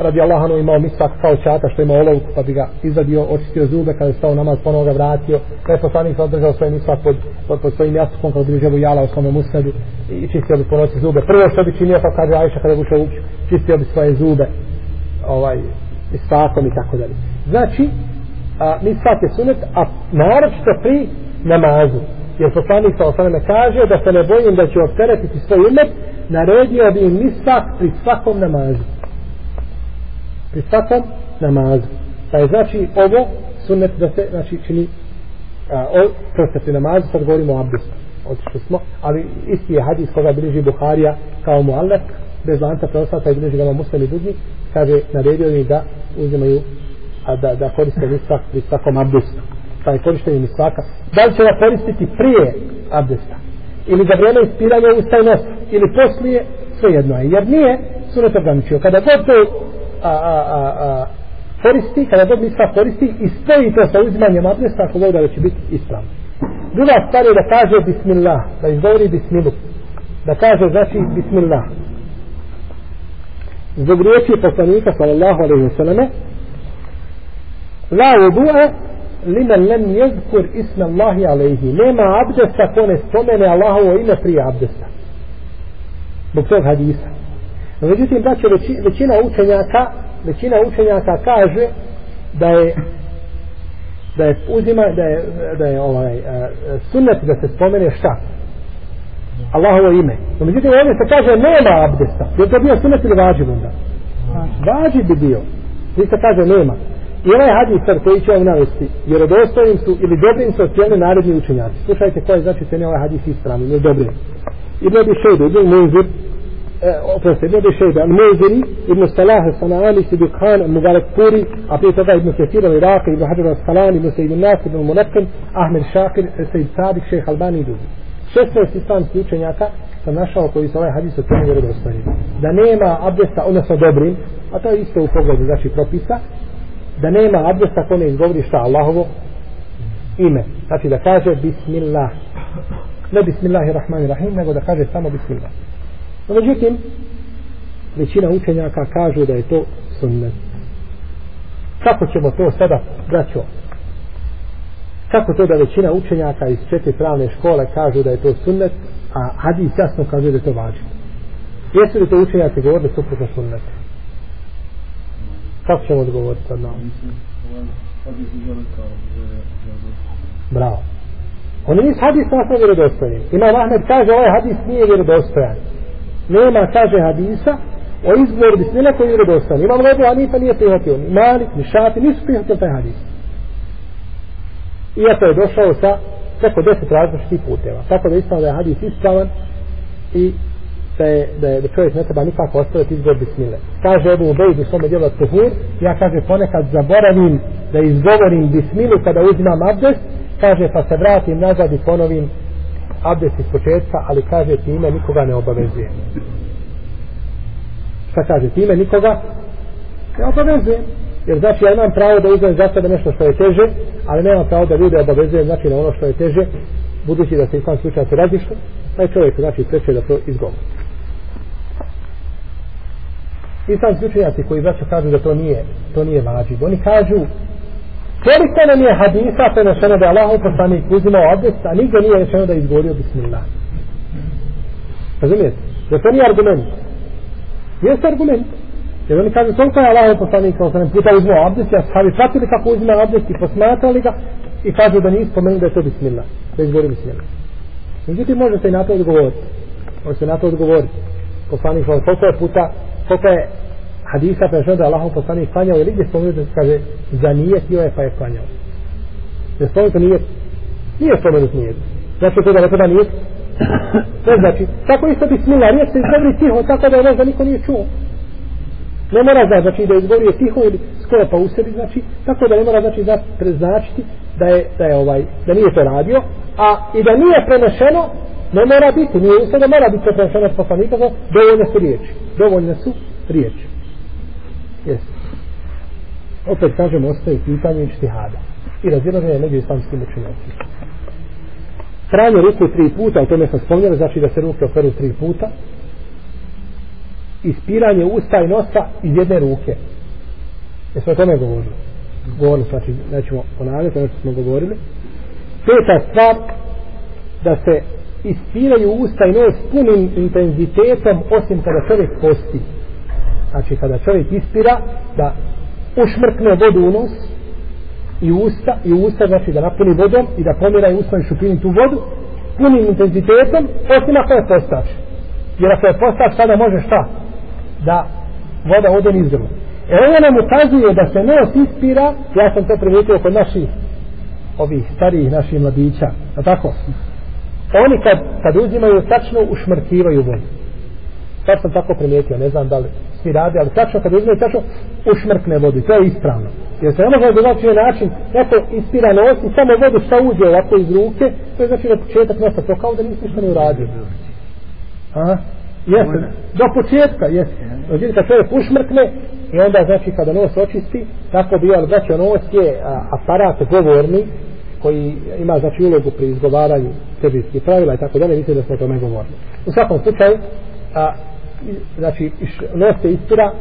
radi Allahanu imao misvak kao čata što ima olovku pa bi ga izvadio, očistio zube kada je stao namaz ponovo ga vratio. Pa je poslanik održao svoj misvak pod, pod, pod svojim jastukom kada bi žebu jala u svome musnadu i čistio bi po noći zube. Prvo što bi činio pa kaže Ajša kada bi ušao ući čistio bi svoje zube ovaj misvakom i tako dalje. Znači a, misvak je sunet a naročito pri namazu jer poslanik sa osvrame kaže da se ne bojim da će opteretiti svoj umet naredio bi im misvak pri svakom namazu pri svakom namazu. Pa je znači ovo sunet da se znači čini a, o, prste pri namazu, sad govorimo o abdestu. Otišli smo, ali isti je hadis koga bliži Buharija kao muallak, bez lanca preostata i bliži gama muslim i drugi, kaže, naredio im da uzimaju, a da, da koriste misak pri svakom abdestu. Pa je korištenje misaka. Da li će ga koristiti prije abdesta? Ili za vrijeme ispiranja ustaj nos? Ili poslije? Sve jedno je. Jer nije sunet ograničio. Kada god to a, a, a, a, koristi, kada god misak koristi i stoji to sa uzimanjem abdesta ako god da će biti ispravno. Druga stvar je da kaže bismillah, da izgovori bismilu. Da kaže znači bismillah. Zbog riječi poslanika sallallahu alaihi wa sallame La udu'a liman lam yadhkur isma Allahi alaihi. Nema abdesta ko ne spomene Allahovo ime prije abdesta. Zbog tog hadisa. Međutim, da većina učenjaka, većina učenjaka kaže da je da je uzima, da je, da je ovaj, uh, sunnet da se spomene šta? Allahovo ime. No, međutim, ovdje se kaže nema abdesta. Je to bio sunnet ili vađiv onda? Vađiv bi bio. Vi se kaže nema. I ovaj hadis sad koji će vam navesti, jer od su ili dobrim su ocijenili naredni učenjaci. Slušajte koje znači cijeni ovaj hadis ispravni, ili dobrim. Ibn Abi Šejdu, Ibn Munzir, e, oprosti, Ibn Šejda, Ibn Muziri, Ibn Salah, Sana'ani, Sibi Khan, Mubarak Puri, a prije toga Ibn Kathir, Al-Iraqi, Ibn Hajar al-Salam, Ibn Sejid Nas, Ibn Munakim, Ahmed Šakir, Sejid Sadik, Šejh Albani i drugi. 16 islamskih učenjaka sam našao koji se ovaj hadis ocjenio vjerodostojnim. Da nema abdesta, odnosno dobrim, a to je isto u pogledu, znači propisa, da nema abdesta ko ne izgovori šta Allahovo ime. Znači da kaže Bismillah. Ne Bismillahirrahmanirrahim, nego da kaže samo Bismillah. No, međutim, većina učenjaka kažu da je to sunnet. Kako ćemo to sada, braćo? Kako to da većina učenjaka iz četiri pravne škole kažu da je to sunnet, a hadis jasno kaže da je to važno? Jesu li to učenjaci govorili suprotno sunnet? Kako ćemo odgovoriti od nama? Bravo. Oni nisu hadis nas vjerodostojni. Imam Ahmed kaže ovaj hadis nije vjerodostojan nema, kaže hadisa, o izbor bismila koji je vjerodostojan. Imam Lebu Hanifa nije prihvatio, ni Malik, ni Šafi, nisu prihvatili taj hadis. Iako je došao sa preko deset različitih puteva. Tako da ispravno da je hadis ispravan i da je, da je da čovjek ne treba nikako ostaviti izgovor bismile. Kaže Ebu Ubejd u svome djelu Tuhur, ja kaže ponekad zaboravim da izgovorim bismilu kada uzimam abdest, kaže pa se vratim nazad i ponovim abdest iz početka, ali kaže time nikoga ne obavezuje. Šta kaže? Time nikoga ne obavezuje. Jer znači ja imam pravo da uzmem za sebe nešto što je teže, ali nemam pravo da ljude obavezuje znači na ono što je teže, budući da se islam slučaj se razišlo, taj čovjek znači preče da to izgovori. Islam slučajaci koji znači kažu da to nije, to nije vađib. Oni kažu Koliko nam je hadisa prenošeno da je Allah poslanik uzimao abdest, a nigdje nije rečeno da je izgovorio bismillah. Razumijete? Jer to nije argument. Jeste argument. Jer oni kažu koliko je Allah poslanik kao sam puta uzimao abdest, a sahabi pratili kako uzima abdest i posmatrali ga i kažu da nije spomenuli da je to bismillah. Da je izgovorio bismillah. Međutim, može se i na to odgovoriti. Može se na to odgovoriti. Poslanik koliko je puta, koliko je hadisa prešao da je Allahom poslanik klanjao ili gdje spomenuto da se kaže zanijetio je pa je klanjao. Ne spomenuto nije. Nije spomenut nije Znači to da ne treba nije To znači, tako isto bismillah, riječ se izgovori tiho, tako da je možda niko nije čuo. Ne mora znači, znači da izgovori tiho ili skoro pa u sebi, znači, tako da ne mora znači da preznačiti da je, da je ovaj, da nije to radio, a i da nije prenešeno, ne mora biti, nije isto da mora biti prenešeno od poslanika, dovoljne su riječi. Dovoljne su riječi. Jesi. Opet kažem, ostaje pitanje i štihada. I razilaženje među islamskim učinjacima. Pranje ruku tri puta, o tome sam spomnjala, znači da se ruke operu tri puta. Ispiranje usta i nosa iz jedne ruke. Jesmo o tome govorili? Govorili, znači, nećemo ponavljati, ono što smo govorili. Peta stvar, da se ispiraju usta i nos punim intenzitetom, osim kada čovjek posti. Znači, kada čovjek ispira, da ušmrkne vodu u nos, i usta, i usta znači da napuni vodom i da pomira i usta i šupini tu vodu punim intenzitetom osim ako je postač. Jer ako je postač sada može šta? Da voda ode niz grlo e ovo nam ukazuje da se nos ispira ja sam to primijetio kod naših ovih starijih naših mladića a tako? Oni kad, kad uzimaju tačno ušmrkivaju vodu sad sam tako primijetio ne znam da li svi rade, ali tačno kad uzimaju tačno ušmrkne vodu to je ispravno Jer se ne može drugačiji način, neko ispira nos i samo vodu šta uđe ovako iz ruke, to je znači na početak nosa, to kao da nisi ništa ne uradio. A? Jeste, do početka, jeste. Znači kad čovjek ušmrkne, i onda znači kada nos očisti, tako bi, ali znači nos je a, aparat govorni, koji ima znači ulogu pri izgovaranju sebijskih pravila i tako dalje, mislim da smo o tome govorili. U svakom slučaju, a, znači, nos se ispira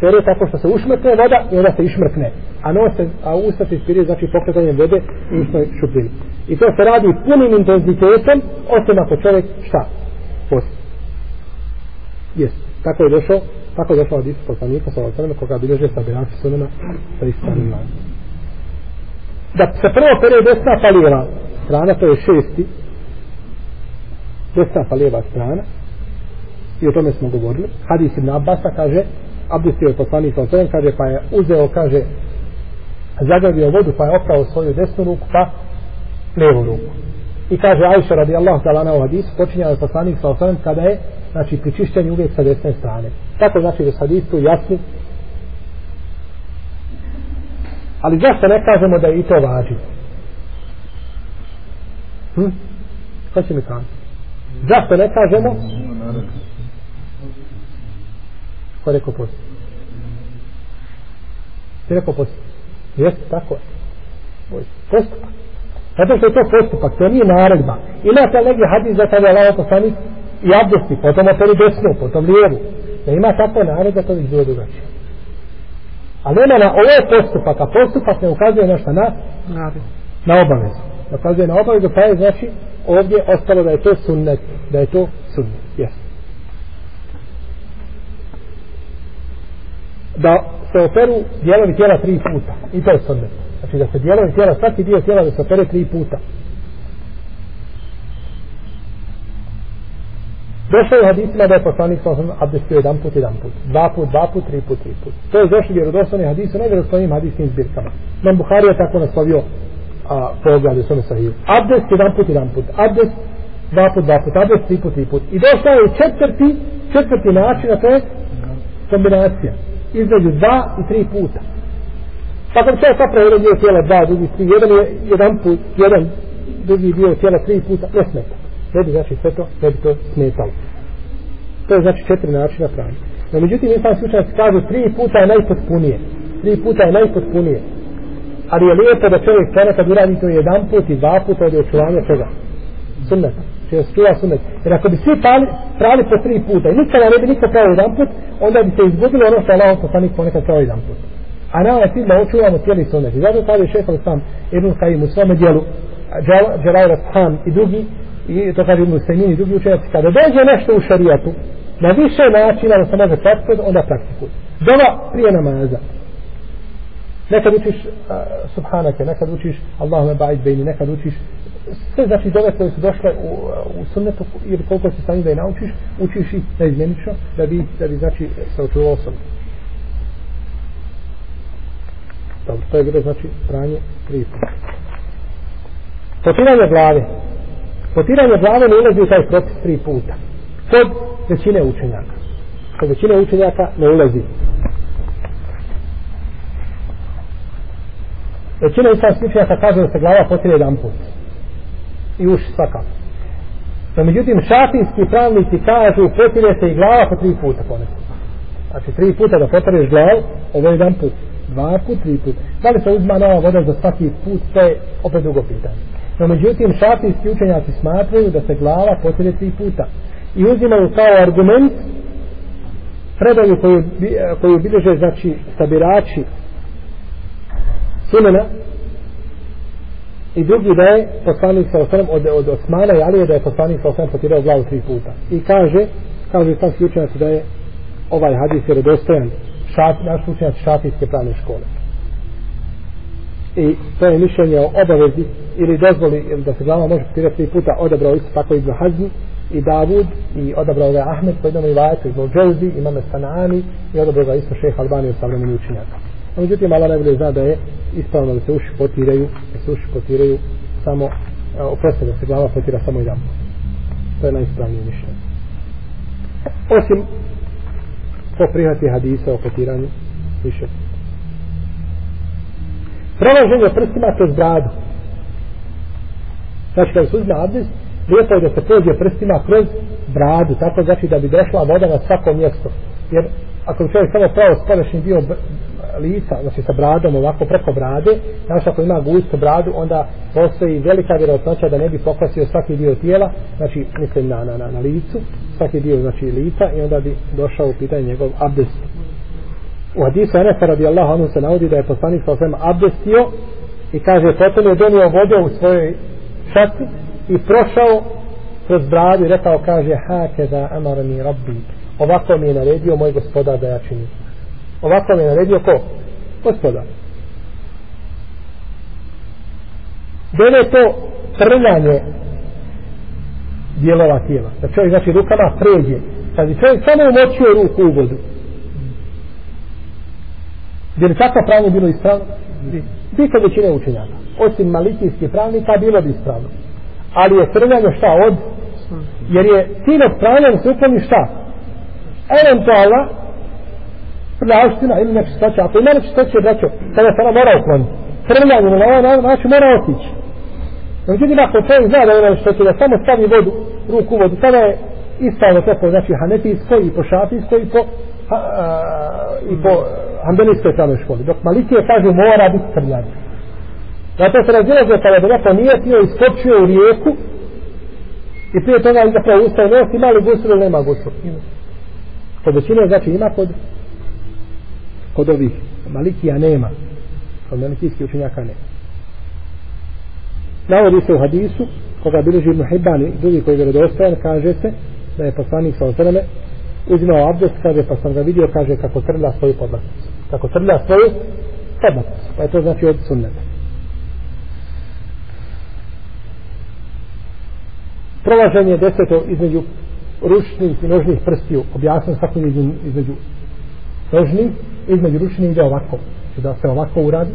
pere tako što se ušmrkne voda i onda se išmrkne. A nos se, a usta se ispirije znači pokretanjem vode i uštoj šupljini. I to se radi punim intenzitetom, osim ako čovjek šta? Posti. Jes. Tako je došao, tako je došao od isu poslanika sa osaleme koga bilježe sa bilanci sunema sa istanim lancem. Da se prvo pere desna pa lijeva strana, to je šesti, desna pa lijeva strana, i o tome smo govorili. Hadis ibn Abasa kaže, abdestio je poslanik sa osvijem, kaže, pa je uzeo, kaže, zagavio vodu, pa je oprao svoju desnu ruku, pa lijevu ruku. I kaže, Ajša radi Allah na hadis počinjao je poslanik sa osvijem, kada je, znači, pri čišćenju uvijek sa desne strane. Tako znači da sad istu jasni. Ali zašto ne kažemo da je i to važi? Hm? Šta će mi kam? Zašto ne kažemo? Ko rekao post? Ti rekao post? Jeste, tako je. Postupak. Zato što je to postupak, to nije naredba. Imate negdje hadis za tada Allah poslanik i abdesti, potom operi desnu, potom lijevu. Da ima tako naredba, to bi bilo drugačije. A nema na ovo je postupak, a postupak ne ukazuje na šta na? Na obavezu. Ukazuje na obavezu, pa je znači ovdje ostalo da je to sunnet, da je to sunnet. Jeste. da se operu dijelovi tijela tri puta. I to je sunnet. Znači da se dijelovi tijela, svaki dio tijela da se opere tri puta. Došlo je hadisima da je poslanik sa osam abdestio jedan put, jedan put. Dva put, dva put, tri put, tri put. To je došli vjerodostojni hadis u nevjerodostojnim hadisnim zbirkama. Nam Buhari je tako naslovio a, pogled u svome sahiju. Abdest jedan put, jedan put. Abdest dva put, dva put. Abdest tri put, tri put. I došlo je četvrti, četvrti način, a to je kombinacija između dva i tri puta. Pa kad čovjek zapravo jedan dio tijela dva, drugi tri, jedan je jedan put, jedan drugi dio tijela tri puta, ne smeta. Ne bi znači sve to, ne bi to smetalo. To je znači četiri načina pranja. No međutim, insan slučajnici kažu tri puta je najpotpunije. Tri puta je najpotpunije. Ali je lijepo da čovjek ponekad uradi to jedan put i dva puta od očuvanja čega? Sunneta će je skila sunet. Jer ako bi svi pali, prali po tri puta i nikada ne bi niko pravo jedan put, onda bi se izgubilo ono što je Allah poslanik ponekad pravo jedan put. A nama je cilj da očuvamo cijeli sunnet. I zato kaže šeho sam Ibn Kajim u svome dijelu, Dželaj Rashan i drugi, i to kaže Ibn Sejmin i drugi učenjaci, kada dođe nešto u šarijatu, na više načina da se može praktikati, onda praktikuj. Dova prije namaza. Nekad učiš uh, subhanake, nekad učiš Allahume ba'id bejni, nekad učiš sve znači dove koje su došle u, u sunnetu ili koliko se sami da je naučiš učiš ih neizmjenično da bi, da bi znači se očuvao sam dobro, to je bilo znači pranje prije. puta potiranje glave Potiranje glave ne ulazi u taj propis tri puta. Kod većine učenjaka. Kod većine učenjaka ne ulazi. Većina islamskih učenjaka kaže da se glava potire jedan put. I uši svakako. No, međutim, šafijski pravnici kažu potire se i glava po tri puta ponekad. Znači, tri puta da potireš glavu, ovo je jedan put. Dva put, tri put. Da li se uzma nova voda za svaki put, to je opet drugo pitanje. No, međutim, šafijski učenjaci smatraju da se glava potire tri puta. I uzimaju kao argument predaju koju, koju bilježe, znači, sabirači sunena i drugi da je poslanik sa osram od, od Osmana i Alije da je poslanik sa osram potirao glavu tri puta i kaže kaže sam slučajnac da je ovaj hadis je redostojan šaf, naš slučajnac šafijske pravne škole i to je mišljenje o obavezi ili dozvoli ili da se glava može citirati tri puta odabrao isto tako i Hazmi i Davud i odabrao ga Ahmed po jednom i vajetu i Dželzi imame Sanani i odabrao ga isto šeha Albani savremeni učenjaka A međutim, Allah najbolje zna da je ispravno da se uši potiraju, da se uši potiraju samo, e, oprosti da se glava potira samo jedan. To je najispravnije mišljenje. Osim ko prihvati hadisa o potiranju više. Prolaženje prstima kroz bradu. Znači, kada se uzme abdest, lijepo je da se prođe prstima kroz bradu, tako znači da bi došla voda na svako mjesto. Jer ako bi čovjek samo pravo spolešni dio lica, znači sa bradom ovako preko brade, znači ako ima gustu bradu, onda postoji velika vjerojatnoća da ne bi pokvasio svaki dio tijela, znači mislim na, na, na, na licu, svaki dio znači lica i onda bi došao u pitanje njegov abdest. U hadisu Enesa radijallahu anhu se navodi da je poslanik sa osvijem abdestio i kaže potom je donio vode u svojoj šaci i prošao kroz bradu i rekao kaže hake da amara mi rabbi ovako mi je naredio moj gospodar da ja činim ovako mi je naredio ko? gospodar Dele to trljanje dijelova tijela. Da čovjek znači rukama pređe. Kad bi čovjek samo umočio ruku u vodu. Bi li tako pravno bilo ispravno? Bi kod većine učenjaka. Osim malikijskih pravnika bilo bi ispravno. Ali je trljanje šta od? Jer je cilj od pravljanja se ukloni šta? Eventualna prljavština ili nečistoća. Ako ima nečistoće, braćo, tada se ona mora ukloniti. Trljanje na ovaj način znači mora otići. Međutim, ako čovjek zna da ima nečistoće, da samo stavi vodu, ruku u vodu, tada je ispravno to po znači hanetijsko i po šafijsko i po ha, a, i po hanbelijskoj pravnoj školi. Dok malikije kažu mora biti trljanje. Zato se razilaze kada bi neko nije tio iskočio u rijeku i prije toga je zapravo ustao nos, ima li gusul ili nema gusul. Kod većine znači ima kod kod ovih malikija nema kod malikijskih učenjaka nema navodi se u hadisu koga bilježi Ibn Hibban i drugi koji je vjerodostojan kaže se da je poslanik sa osreme uzimao abdest kaže pa sam ga vidio kaže kako trlja svoju podlaticu. kako trlja svoju podlaticu. pa je to znači od sunneta prolaženje deseto između ručnih i nožnih prstiju objasnio kako između, između nožnih između ručnih ide ovako znači da se ovako uradi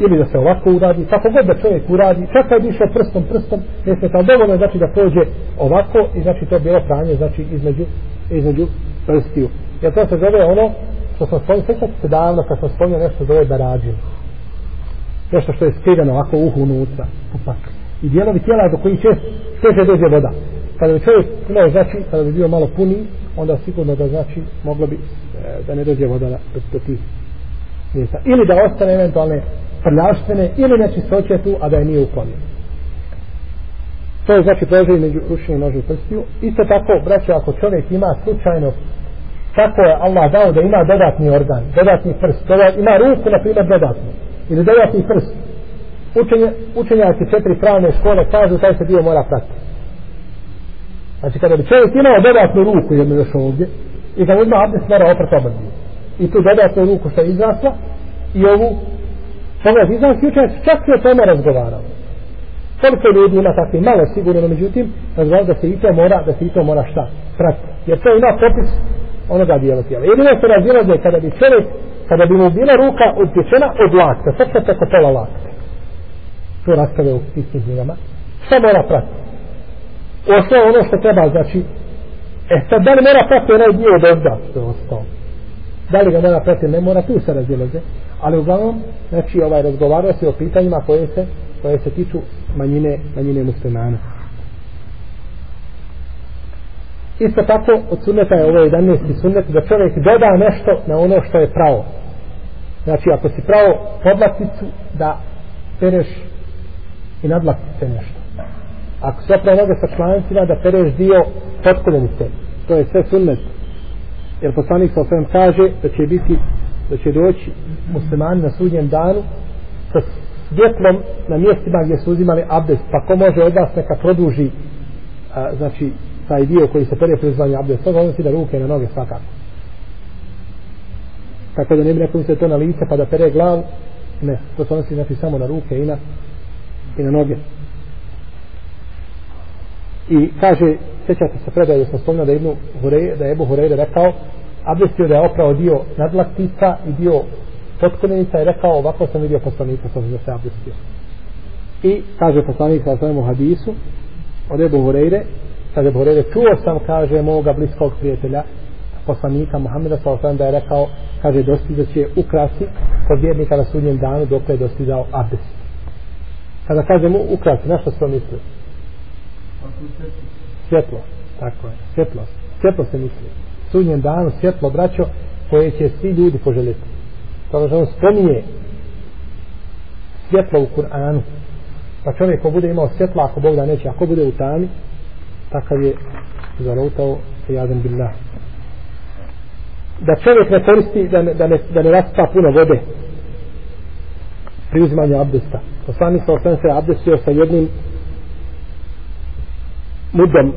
ili da se ovako uradi kako god da čovjek uradi čak kad išao prstom prstom ne smeta dovoljno znači da prođe ovako i znači to bilo pranje znači između između prstiju. Jer to se zove ono što smo spomnili svećati se davno kad smo spomnili nešto zove barađin? Nešto što je skriveno ovako uhu unutra pupak i dijelovi tijela do koji čest teže dođe voda. Kada bi čovjek imao znači kada bi bio malo puni onda sigurno da znači moglo bi e, da ne dođe voda do, do tih mjesta. Ili da ostane eventualne prljavštine ili nečistoće tu a da je nije uklonio. To je znači položaj među ručnim nožu prstiju. Isto tako braće ako čovjek ima slučajno kako je Allah dao da ima dodatni organ dodatni prst dodat, ima ruku na primjer dodatni ili dodatni prst učenje, učenjaci četiri pravne škole kažu taj se dio mora pratiti. Znači kada bi čovjek imao dodatnu ruku jednu još ovdje i kada ima abdest mora oprat obrdi. i tu dodatnu ruku što je izrasla i ovu Pogledaj, islamski učenjaci čak se o tome razgovarali. Koliko ljudi ima takvi, malo sigurno, međutim, razgovarao da se i to mora, da se i to mora šta, prati. Jer to ima popis onoga dijela tijela. Jedino se razilaze kada bi čovjek, kada bi mu bila ruka odpječena od lakta, sad se preko pola lakta. To rastave u istim knjigama. šta mora pratiti? Osim ono što treba, znači, e sad da li mora pratiti onaj dio od ozda što je ostao? Da li ga mora pratiti? Ne mora, tu se razilaze. Ali uglavnom, znači, ovaj razgovarao se o pitanjima koje se, koje se tiču manjine, manjine muslimana. Isto tako, od sunneta je ovo 11. sunnet, da čovjek doda nešto na ono što je pravo. Znači, ako si pravo podlasticu, da pereš i nadlaktice nešto. Ako se opravo noge sa člancima, da pereš dio potkoljenice. To je sve sunnet. Jer poslanik sa osvijem kaže da će biti, da će doći muslimani na sudnjem danu sa svjetlom na mjestima gdje su uzimali abdest. Pa ko može od vas neka produži a, znači taj dio koji se pere pri abdest. To odnosi da ruke na noge svakako. Tako da ne bi neko se to na lice pa da pere glavu. Ne, to se odnosi znači samo na ruke i na, i na noge. I kaže, sjećate se predaje da sam spomnio da je, Ibnu da je Ebu Hureyre rekao, abdestio da je oprao dio nadlaktica i dio potkonenica i rekao, ovako sam vidio poslanika sam da se abdestio. I kaže poslanik sa svojemu hadisu od Ebu Hureyre, kaže Ebu Hureyre, čuo sam, kaže, moga bliskog prijatelja, poslanika Muhammeda sa osvijem da je rekao, kaže, dostizat će ukrasi kod vjernika na sudnjem danu dok je dostizao abdest. Kada kažemo ukrasi, na što se misli? Pa Svjetlo, tako je, svjetlo. Svjetlo se misli. Sudnjem danu svjetlo, braćo, koje će svi ljudi poželjeti. To što on spominje svjetlo u Kur'anu, pa čovjek ko bude imao svjetlo, ako Bog da neće, ako bude u tami, takav je zalutao jadan billah da čovjek ne koristi da ne, da ne, da ne raspa puno vode pri uzimanju abdesta poslanik sa osam se abdestio sa jednim mudom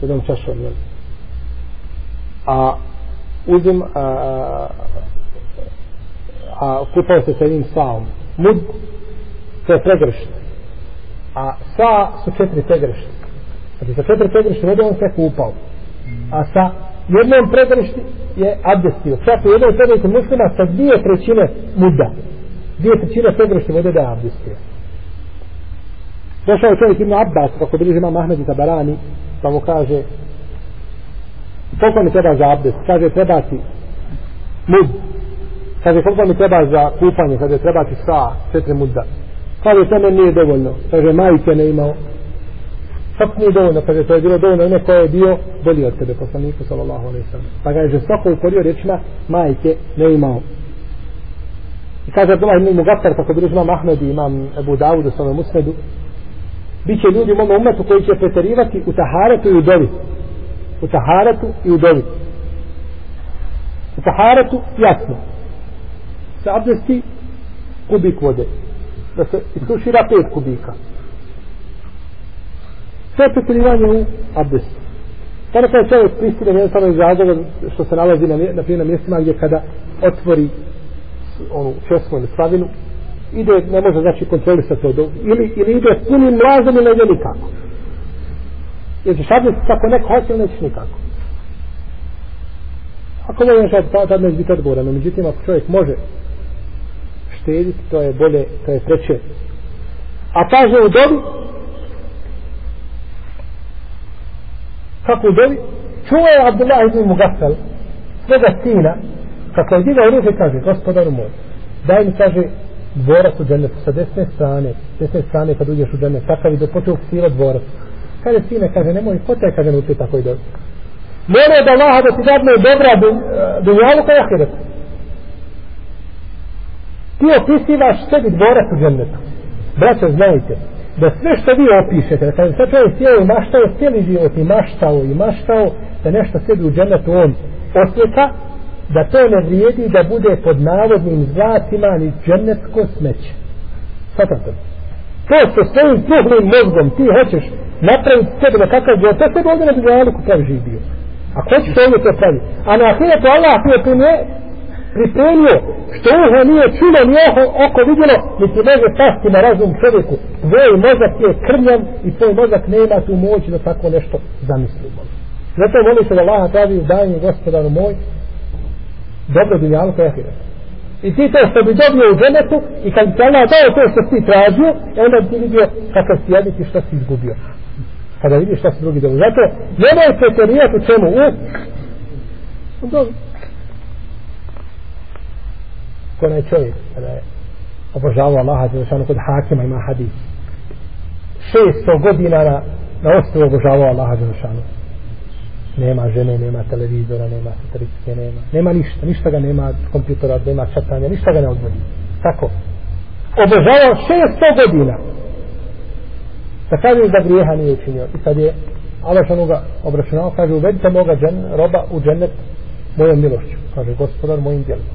jednom čašom jel? a uzim a, a, a kupao se sa jednim saom. Mud to je pregršt. A sa su četiri pregršti znači sa četiri pregršti vode on se kupao. A sa jednom pregršti je abdestio čak u jednom pregršti muslima sa dvije trećine muda. Dvije trećine pregršti vode da je abdestio došao je čovjek Ibn Abbas pa kako bili imam Mahmed i Tabarani pa mu kaže koliko mi treba za abdest? Kaže treba ti mud. Kaže koliko mi treba za kupanje? Kaže treba ti sa četiri muda kaže to meni nije dovoljno. Kaže majke ne imao. Čak nije dovoljno. Kaže to je bilo dovoljno ime koje je bio bolji od tebe poslaniku sallallahu alaihi sallam pa ga je žestoko ukorio rečima majke ne imao. I kaže Abdullah ibn Mugatar kako pa bili imam Ahmed i imam Ebu Dawud u svome musnedu bit će ljudi u mome umetu koji će preterivati u taharetu i u dovi. U taharetu i u dovi. U taharetu jasno. Se abdesti kubik vode. Da se istušira pet kubika. Sve je preterivanje u abdestu kada kada čovjek pristine jednostavno iz razloga što se nalazi na, na, na mjestima gdje kada otvori onu česmu ili slavinu ide, ne može znači kontrolisati to. Ili, ili ide punim mlazom ili ne nikako. Jer ćeš abdest kako neko hoće ili nećeš nikako. Ako ne nešto tad, tad neće biti odgovoran. No međutim ako čovjek može štediti to je bolje, to je preče. A kaže u dobi? Kako u dobi? Čuo je Abdullah ibn Mugaffal svoga sina kako je digao ruke kaže gospodaru moj daj mi kaže dvorac u džennetu sa desne strane desne strane kad uđeš u džennet takav i do počeo ksira dvorac. Kaže sine kaže nemoj ko te kaže nauči tako i dobro. mora da Allah da ti dadne dobra dunjalu koja ahiret. Ti opisivaš sebi dvorac u džennetu. Braćo znajte da sve što vi opišete, da kada sad čovjek cijeli maštao, cijeli život i maštao i maštao, da nešto sebi u džennetu on osjeća, da to ne vrijedi da bude pod navodnim zlatima ni džennetsko smeće. Svatate. To što svojim puhlim mozgom ti hoćeš napraviti sebe na kakav džel, to sebe ovdje na dunjaluku pravi živio. A ko će ovdje to pravi? A na ahiretu Allah ti je pripremio što uho nije čulo ni oko, oko vidjelo niti može pasti na razum čovjeku tvoj mozak je krnjan i tvoj mozak nema tu moć da tako nešto zamisli zato molim se da Allah traži u gospodaru moj dobro dunjalu koja je I ti to što bi dobio u dženetu i kad ti Allah dao to što si tražio, e onda bi ti vidio kakav si jednik i što si izgubio. Kada vidiš šta si drugi dobio. Zato nemoj se terijati u čemu? U, u. Ko je čovjek, kada je obožavao Allaha Đelešanu kod Hakima ima hadis. 600 godina na, na osnovu obožavao Allaha Đelešanu. Nema žene, nema televizora, nema satelitske, nema. Nema ništa, ništa ga nema, kompjutora, nema čatanja, ništa ga ne odvodi. Tako. Obožavao 600 godina. Da kaže da grijeha nije učinio. I sad je Allah ga obračunao, kaže uvedite moga džen, roba u džennet mojom milošću. Kaže gospodar mojim djelima.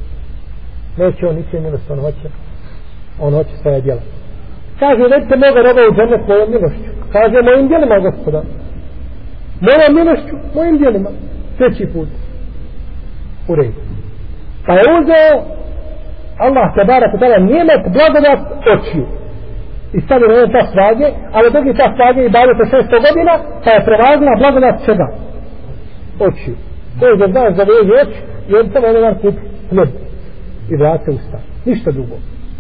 Neće on ničije milost, on hoće on hoće svoje djela. Kaže, uvedite moga roba u džennet mojom milošću. Kaže, mojim djelima, gospodar. Mojom milošću, mojim dijelima. Treći put. U redu. Pa je uzeo Allah te barak u tada nijemet blagodat očiju. I stavio na jedan čas vage, ali drugi čas vage i bavio to šesto godina, pa je prevazila blagodat čega? Očiju. To je da znaš za veži oči, jer on samo jedan kup hljeb. I vrate usta. Ništa drugo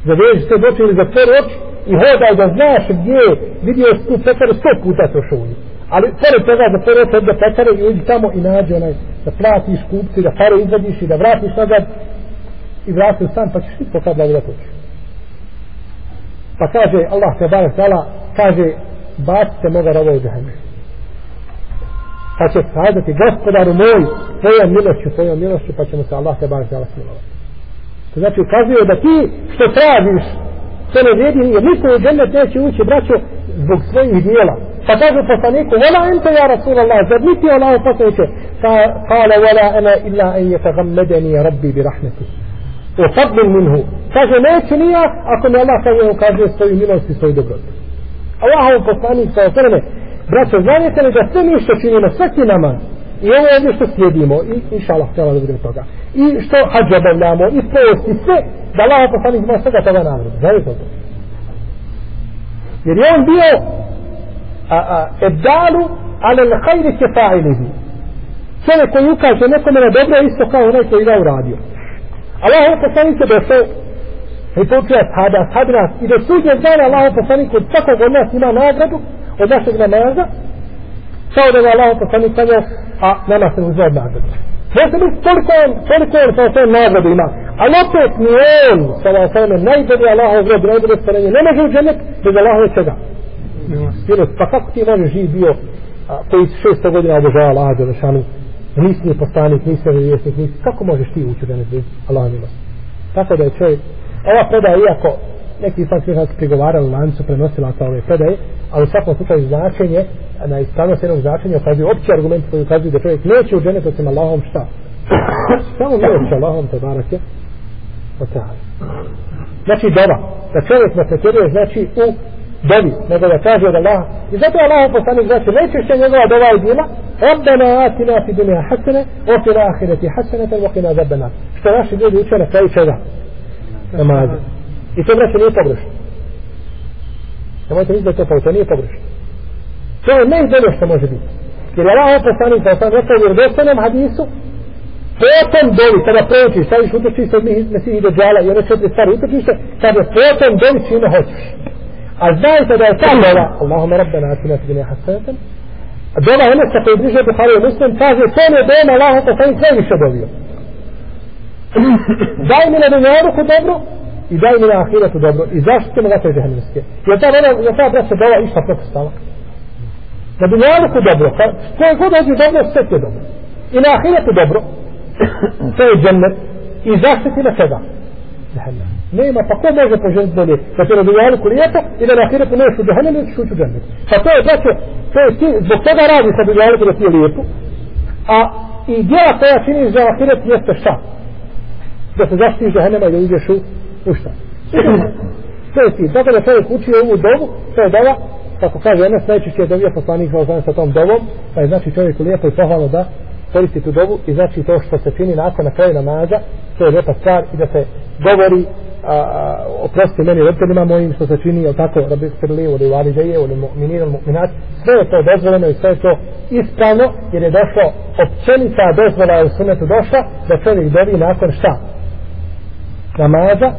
zaveži se doći ili zatvori oči i hodaj da znaš gdje vidio si tu pekaru sto puta to što uvijek. Ali pored toga zatvori oči da petare i uđi tamo i nađe onaj da platiš kupci, da pare izvadiš i da vratiš nazad i vrati u stan pa ćeš ti pokad da. Pa kaže Allah te bare sala kaže bacite moga roba u džahenne. Pa će kazati gospodaru moj tvojom milošću, tvojom milošću pa ćemo se Allah te bare sala smilovati. To znači ukazuje da ti što tražiš to ne vidi jer niko u džennet neće ući braćo zbog svojih dijela. Ja Rasulallah, zar niti Allah poslaniče? Pa kala, vola ena illa en je tagammedeni rabbi bi rahmeti. O fadlin minhu. Kaže, neće nija ako mi Allah kaže ukazuje svoju milost i svoju dobrotu. Allahov poslanik sa osrme, braćo, znajete li da sve mi što činimo, svaki namaz, I ovo ovdje što slijedimo, i inša Allah, htjela da budemo toga. I što hađa obavljamo, i post, i sve, da Allah poslanik ima svega toga nagrada. Znaju to to. Jer je on bio آه، آه، ابدالو على الخير كفاعله. سنة كون يوكا جنكو من الدبرة يستقى هناك إلى ورادية الله هو قصانيك بسو. هيتوك يا أصحابي أصحابي ناس إذا سوك يزال الله هو قصانيك وتكو قلنا سيما ناغردو وداشا قلنا ما يزا سعود أن الله هو قصانيك تجو نما سنوزار ناغردو بس بس تركون تركون سنوزار ناغردو إما ألا تتنيون سنوزار ناغردو الله هو قصانيك نما جو جنك بذ الله هو قصانيك Mm. Milost, pa kako ti možeš živ bio, a, koji su šesto godina obožava Allah Đelešanu, nisi ni poslanik, nisi ni vjesnik, nisi, kako možeš ti ući da ne bez Allah milost? Tako da je čovjek, ova predaja, iako neki sam svih prigovarali lancu prenosila sa ove predaje, ali u svakom slučaju značenje na ispravnost jednog značenja ukazuju opći argument koji ukazuje da čovjek neće u dženetu osim Allahom šta? Samo neće Allahom te barake o teali. Znači dova. Da čovjek ne znači u dobi, nego da kaže od Allaha. I zato je Allah poslanik znači najčešće njegova dova je bila Rabbena atina fi dunia hasene, o fi lahireti hasene, te vokina zabena. Što naši ljudi uče na kraju čega? Namaze. I to braće nije pogrešno. Nemojte misliti da je to nije pogrešno. To je najbolje što može biti. Jer Allah poslanik sa sam rekao u vjerodostanom hadisu, potom dovi, kada pročiš, staviš utočiš od Mesih i Dejala i one četiri stvari utočište, kada potom dovi čime hoćeš. Je Allahumma rabbena atina fi dunia hasanatan, a dova ono sa koji bliže Buhari Muslim, kaže, to ne doma Allah je poslanik najviše dovio. Daj mi na dunjavuku dobro, i daj mi na ahiretu dobro i zaštite me vatre džahnemske. Jer ta vena, jer ta braća dova išta protestala. Na dunjaluku dobro, koje god hođe dobro, sve je dobro. I na ahiretu dobro, to je džennet, i zaštiti na čega? Džahnem. Nema, pa ko može poželiti bolje da se na dunjaluku lijepo i da na ahiretu neš u džahnem i šuću džennet. Pa to je, braće, to je ti, zbog toga radi sa dunjaluku da ti je lijepo, a i djela koja činiš za ahiret jeste šta? Da se zaštitiš džahnema i da uđeš u u šta? To je ti. Tako da čovjek uči ovu dovu, to je dova, kako kaže Enes, najčešće je dovija poslanik za sa tom dovom, pa je znači čovjeku lijepo i pohvalno da koristi tu dovu i znači to što se čini nakon na kraju namaza, to je lijepa stvar i da se govori a, a, oprosti meni roditeljima mojim što se čini, jel tako, rabi srli, ili vali žeje, ili mu'minir, mu'minat, sve je to dozvoljeno i sve je to ispravno, jer je došlo općenica dozvola u sunetu došla, da čovjek dovi nakon šta? Namaza,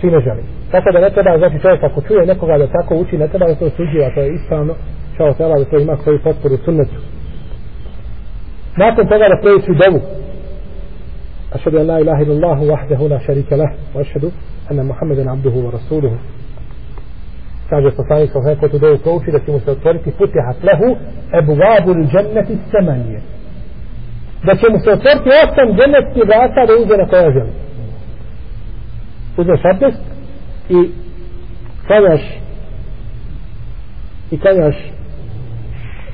čime želi. Tako da ne treba, znači čovjek ako čuje nekoga da tako uči, ne treba da to suđiva, to je ispravno, čao treba da to ima svoju potporu sunetu. Nakon toga da preći dovu, أشهد أن لا إله إلا الله وحده لا شريك له وأشهد أن محمدا عبده ورسوله kaže poslanik sa ko to dovu prouči da će mu se otvoriti futihat lehu ebuvabu dženneti semanije da će mu se otvoriti osam džennetskih vrata da uđe na koja želi uzmeš abdest i klanjaš i klanjaš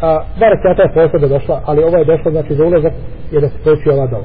a, dva rekata je posebno došla ali ovo je došlo znači za ulazak je da se prouči ova dovu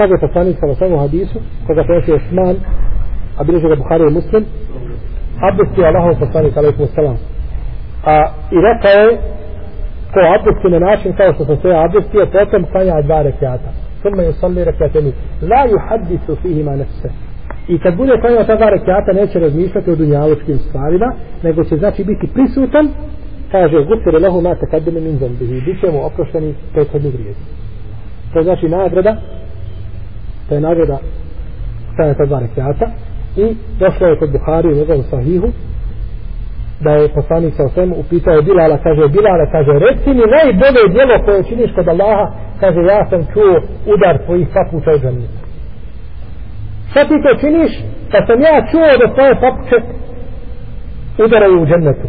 Kaže poslanik sa vasem u hadisu, koga prenosi Osman, a bilježe ga Buhari i Muslim, abdestio Allahov poslanik, alaikum salam. A, I rekao je, ko abdesti na način kao što sam se ja abdestio, potom klanja dva rekiata. Suma yusalli rekiateni. La yuhadisu fihima nefse. I kad bude klanjao ta dva rekiata, neće razmišljati o dunjavučkim stvarima, nego će znači biti prisutan, kaže, gufir lehu ma takadime min zambihi, bit ćemo oprošteni prethodni grijezi. To znači nagrada što je nagrada stane sa dva rekiata i došlo je kod Buhari u njegovom sahihu da je poslanik sa osvijem upitao Bilala, kaže Bilala, kaže reci mi najbolje djelo koje činiš kod Allaha kaže ja sam čuo udar tvojih papuća u zemlji šta ti to činiš? Pa sam ja čuo da tvoje papuće udaraju u džennetu.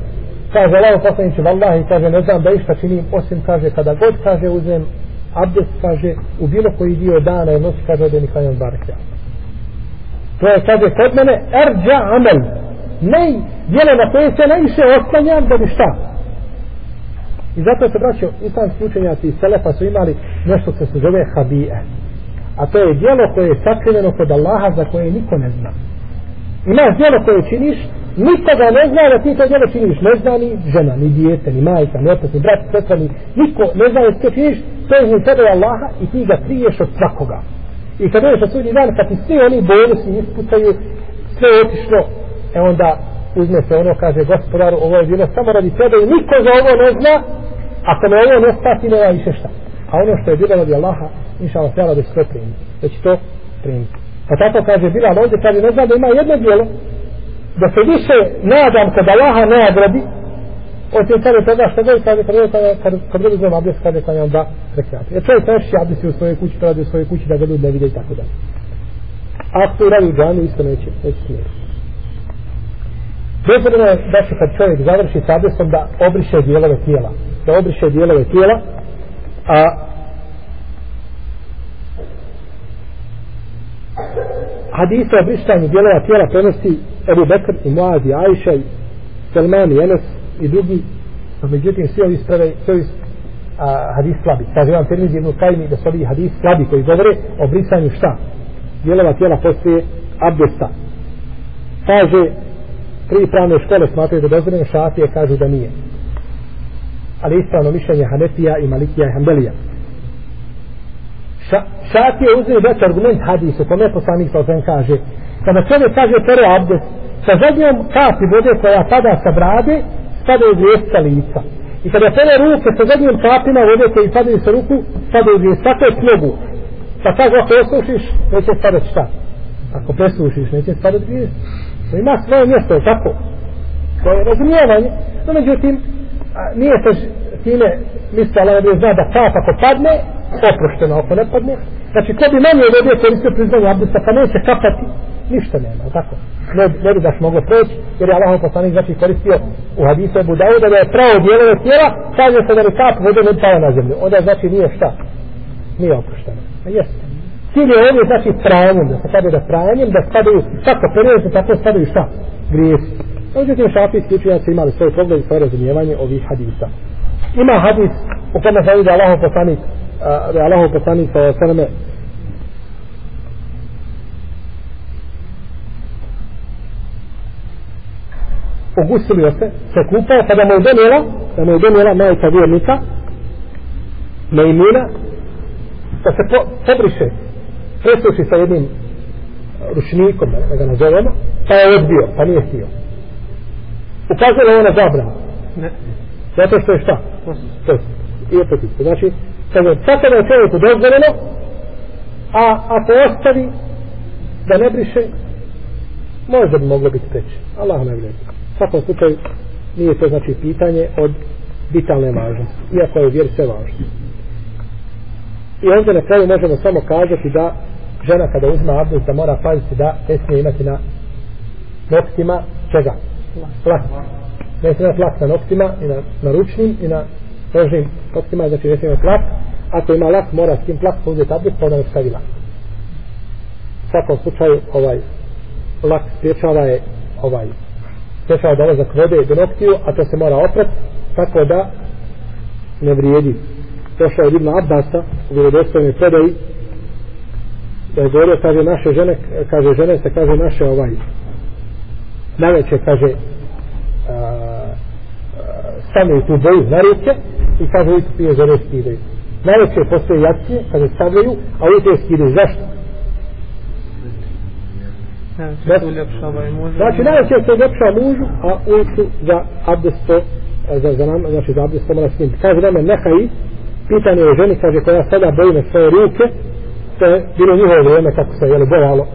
Kaže Allah poslanik će kaže ne znam da išta činim osim kaže kada god kaže uzmem abdest kaže u bilo koji dio dana je nos kaže da nikad ne barka to je kaže kod mene erđa amel. Nej djele na koje se najviše oslanjam da bi šta? I zato se braćo islam slučenjaci i selefa su imali nešto što se zove habije. A to je djelo koje je sakriveno kod Allaha za koje niko ne zna na djelo koje činiš, nikoga ne zna da ti to djelo činiš, ne zna ni žena, ni djete, ni majka, ni otac, ni brat, sveta, ni niko ne zna da ti to činiš, to je iz tebe Allaha i ti ga priješ od svakoga. I kad dođeš od sudnji dan, kad ti svi oni bonusi isputaju, sve je otišlo, e onda uzme se ono, kaže, gospodaru, ovo je bilo samo radi tebe i niko za ovo ne zna, ako me ovo ne spasi, nema više šta. A ono što je bilo radi Allaha, inša Allah, treba da se to primi. Već to primi. Pa tako kaže Bilal ovdje, kaže ne znam da ima jedno djelo, da se više nadam kod Allaha ne agradi, od kada toga što gori, kaže kad gori, kad god znam abdes, kaže kad onda prekrati. Jer čovjek neši abdesi u svojoj kući, pravi u svojoj kući da ga ljudi ne vide i tako dalje. A ako radi u džanu, isto neće, neće smjeriti. Dozvoljeno je da se kad čovjek završi s abdesom da obriše dijelove tijela. Da obriše dijelove tijela, a hadisa o brisanju dijelova tijela prenosi Ebu Bekr i Muaz i Ajša i Selman i Enes i drugi. A međutim svi ovi sprave svi ovi hadis slabi. Kaže vam termiz jednu tajni da su ovi hadis slabi koji govore o brisanju šta? Dijelova tijela poslije abdesta. Kaže tri pravne škole smatraju da dozvoljeno šatije kažu da nije. Ali ispravno mišljenje Hanefija i Malikija i Hanbelija sat je uzim već argument hadisu, tome poslanik sa ozem kaže, kada čovjek kaže pere abdes, sa zadnjom kapi vode koja pada sa brade, spada u lica. I kada pere ruke sa zadnjim kapima vode koji padaju sa ruku, spada u vjesca, tako je plogu. Pa kako ako osušiš, neće spadat šta? Ako presušiš, neće spadat vjesca. Ima svoje mjesto, tako? To je razumijevanje. No, međutim, nije se time mislila da bi zna da kap ako padne, oprošteno ako ne padne. Znači, ko bi manje od ovdje koristio priznanje abdesta, pa neće kapati, ništa nema, tako. Ne, ne bi daš moglo proći, jer je Allahom poslanik znači koristio u hadisu Ebu Dauda da je pravo dijelove tijela, kaže se da li kap vode ne pao na zemlju. Onda znači nije šta, nije opušteno. Pa jeste. Cilj je ovdje znači pravom, da se kada da pravom, da spadaju, kako prvo tako spadaju šta, grijesi. Međutim, šafijski učinjaci imali svoj pogled i svoje razumijevanje ovih hadisa. Ima hadis u kome se vidi Allahom poslanik da je Allahov poslanik sa osaname ogustilio se, se kupao, pa da mu donijela, da mu donijela majka vjernika, Mejmuna, da se po, pobriše, presuši sa jednim ručnikom, da ga nazovemo, pa je odbio, pa nije htio. Ukazuje li ona zabrana? Ne. Zato što je šta? To je, je to ti. Znači, kaže, tako da je čovjeku dozvoljeno, a ako ostavi da ne briše, možda bi moglo biti preče. Allah ne gleda. U svakom slučaju, nije to znači pitanje od vitalne važnosti. Iako je vjer sve važno. I ovdje na kraju možemo samo kazati da žena kada uzma abdest da mora paziti da ne smije imati na noktima čega? Plak. Ne smije imati plak na noktima i na, na ručnim i na nožnim noktima, znači ne smije lak. Ako ima lak, mora s tim plak uzeti abdest, pa onda ne stavi lak. U svakom slučaju, ovaj lak spriječava je ovaj spriječava dolazak vode do noktiju, a to se mora oprat, tako da ne vrijedi. Došao je Ibn Abbasa u vjerodostojnoj predaji da je govorio, kaže naše žene, kaže žene se, kaže naše ovaj najveće, kaže a, stavljaju tu boju na ruke i kaže uvijek pije žene skidaju. Najveće postoje jacije, kaže stavljaju, a uvijek je skidaju. Zašto? Znači najveće se uljepša mužu, a uvijek su za abdesto, za, za nam, znači za abdesto mora snimiti. Kaže nama nehaj, pitanje je ženi, kaže koja sada boji na svoje ruke, to je bilo njihovo vrijeme kako se jeli bojalo.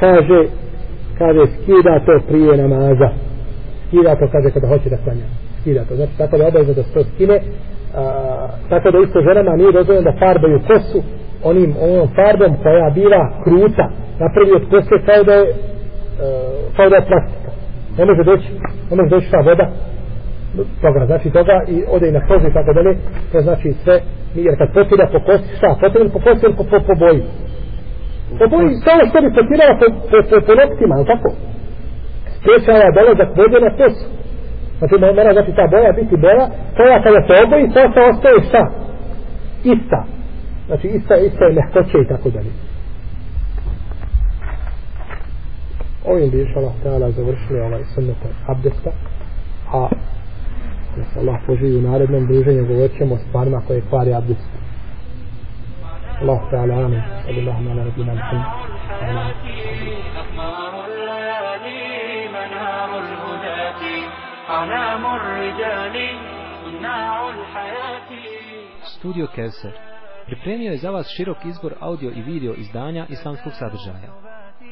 Kaže, kaže skida to prije namaza. Skida to, kaže, kada hoće da klanja. Skida to. Znači, tako da je obavezno da se to skine. A, tako da isto ženama nije dozvoljeno da farbaju kosu onim onom farbom koja bila kruta napravi od kose kao da je uh, kao da je plastika. Ne može doći, ne može doći ta voda toga, znači toga i ode i na kožu i tako dalje, to znači sve, jer kad potira po kosti, šta, potira po kosti ili po, po, po boji? Po boji, samo što bi potirala po, po, po, po noktima, ali tako? Sprečava dolazak vode na kosu. Znači mora znači ta boja biti boja, koja kada se oboji, to se ostaje šta? Ista. Znači ista, ista je mehkoće i tako dalje. Ovim bi išala htjela završili ovaj sunnet abdesta, a da se Allah poživi u narednom druženju govorit ćemo o stvarima koje kvari abdest Allah ta'ala amin sallallahu ala nabina muhammad Studio Kevser pripremio je za vas širok izbor audio i video izdanja islamskog sadržaja.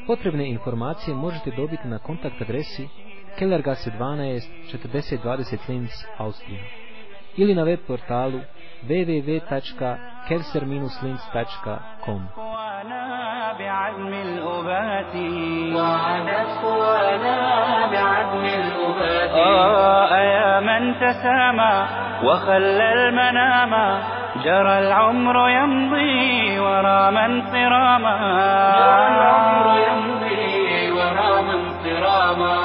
Potrebne informacije možete dobiti na kontakt adresi Kellergasse 12 4020 Linz, Austrija ili na web portalu www.kelser-linz.com بعزم الأبات. وعدت قوانا بعزم الأبات. آه يا من تسامى وخلى المنام. جرى العمر يمضي ورا من صراما. جرى العمر يمضي ورا من صراما.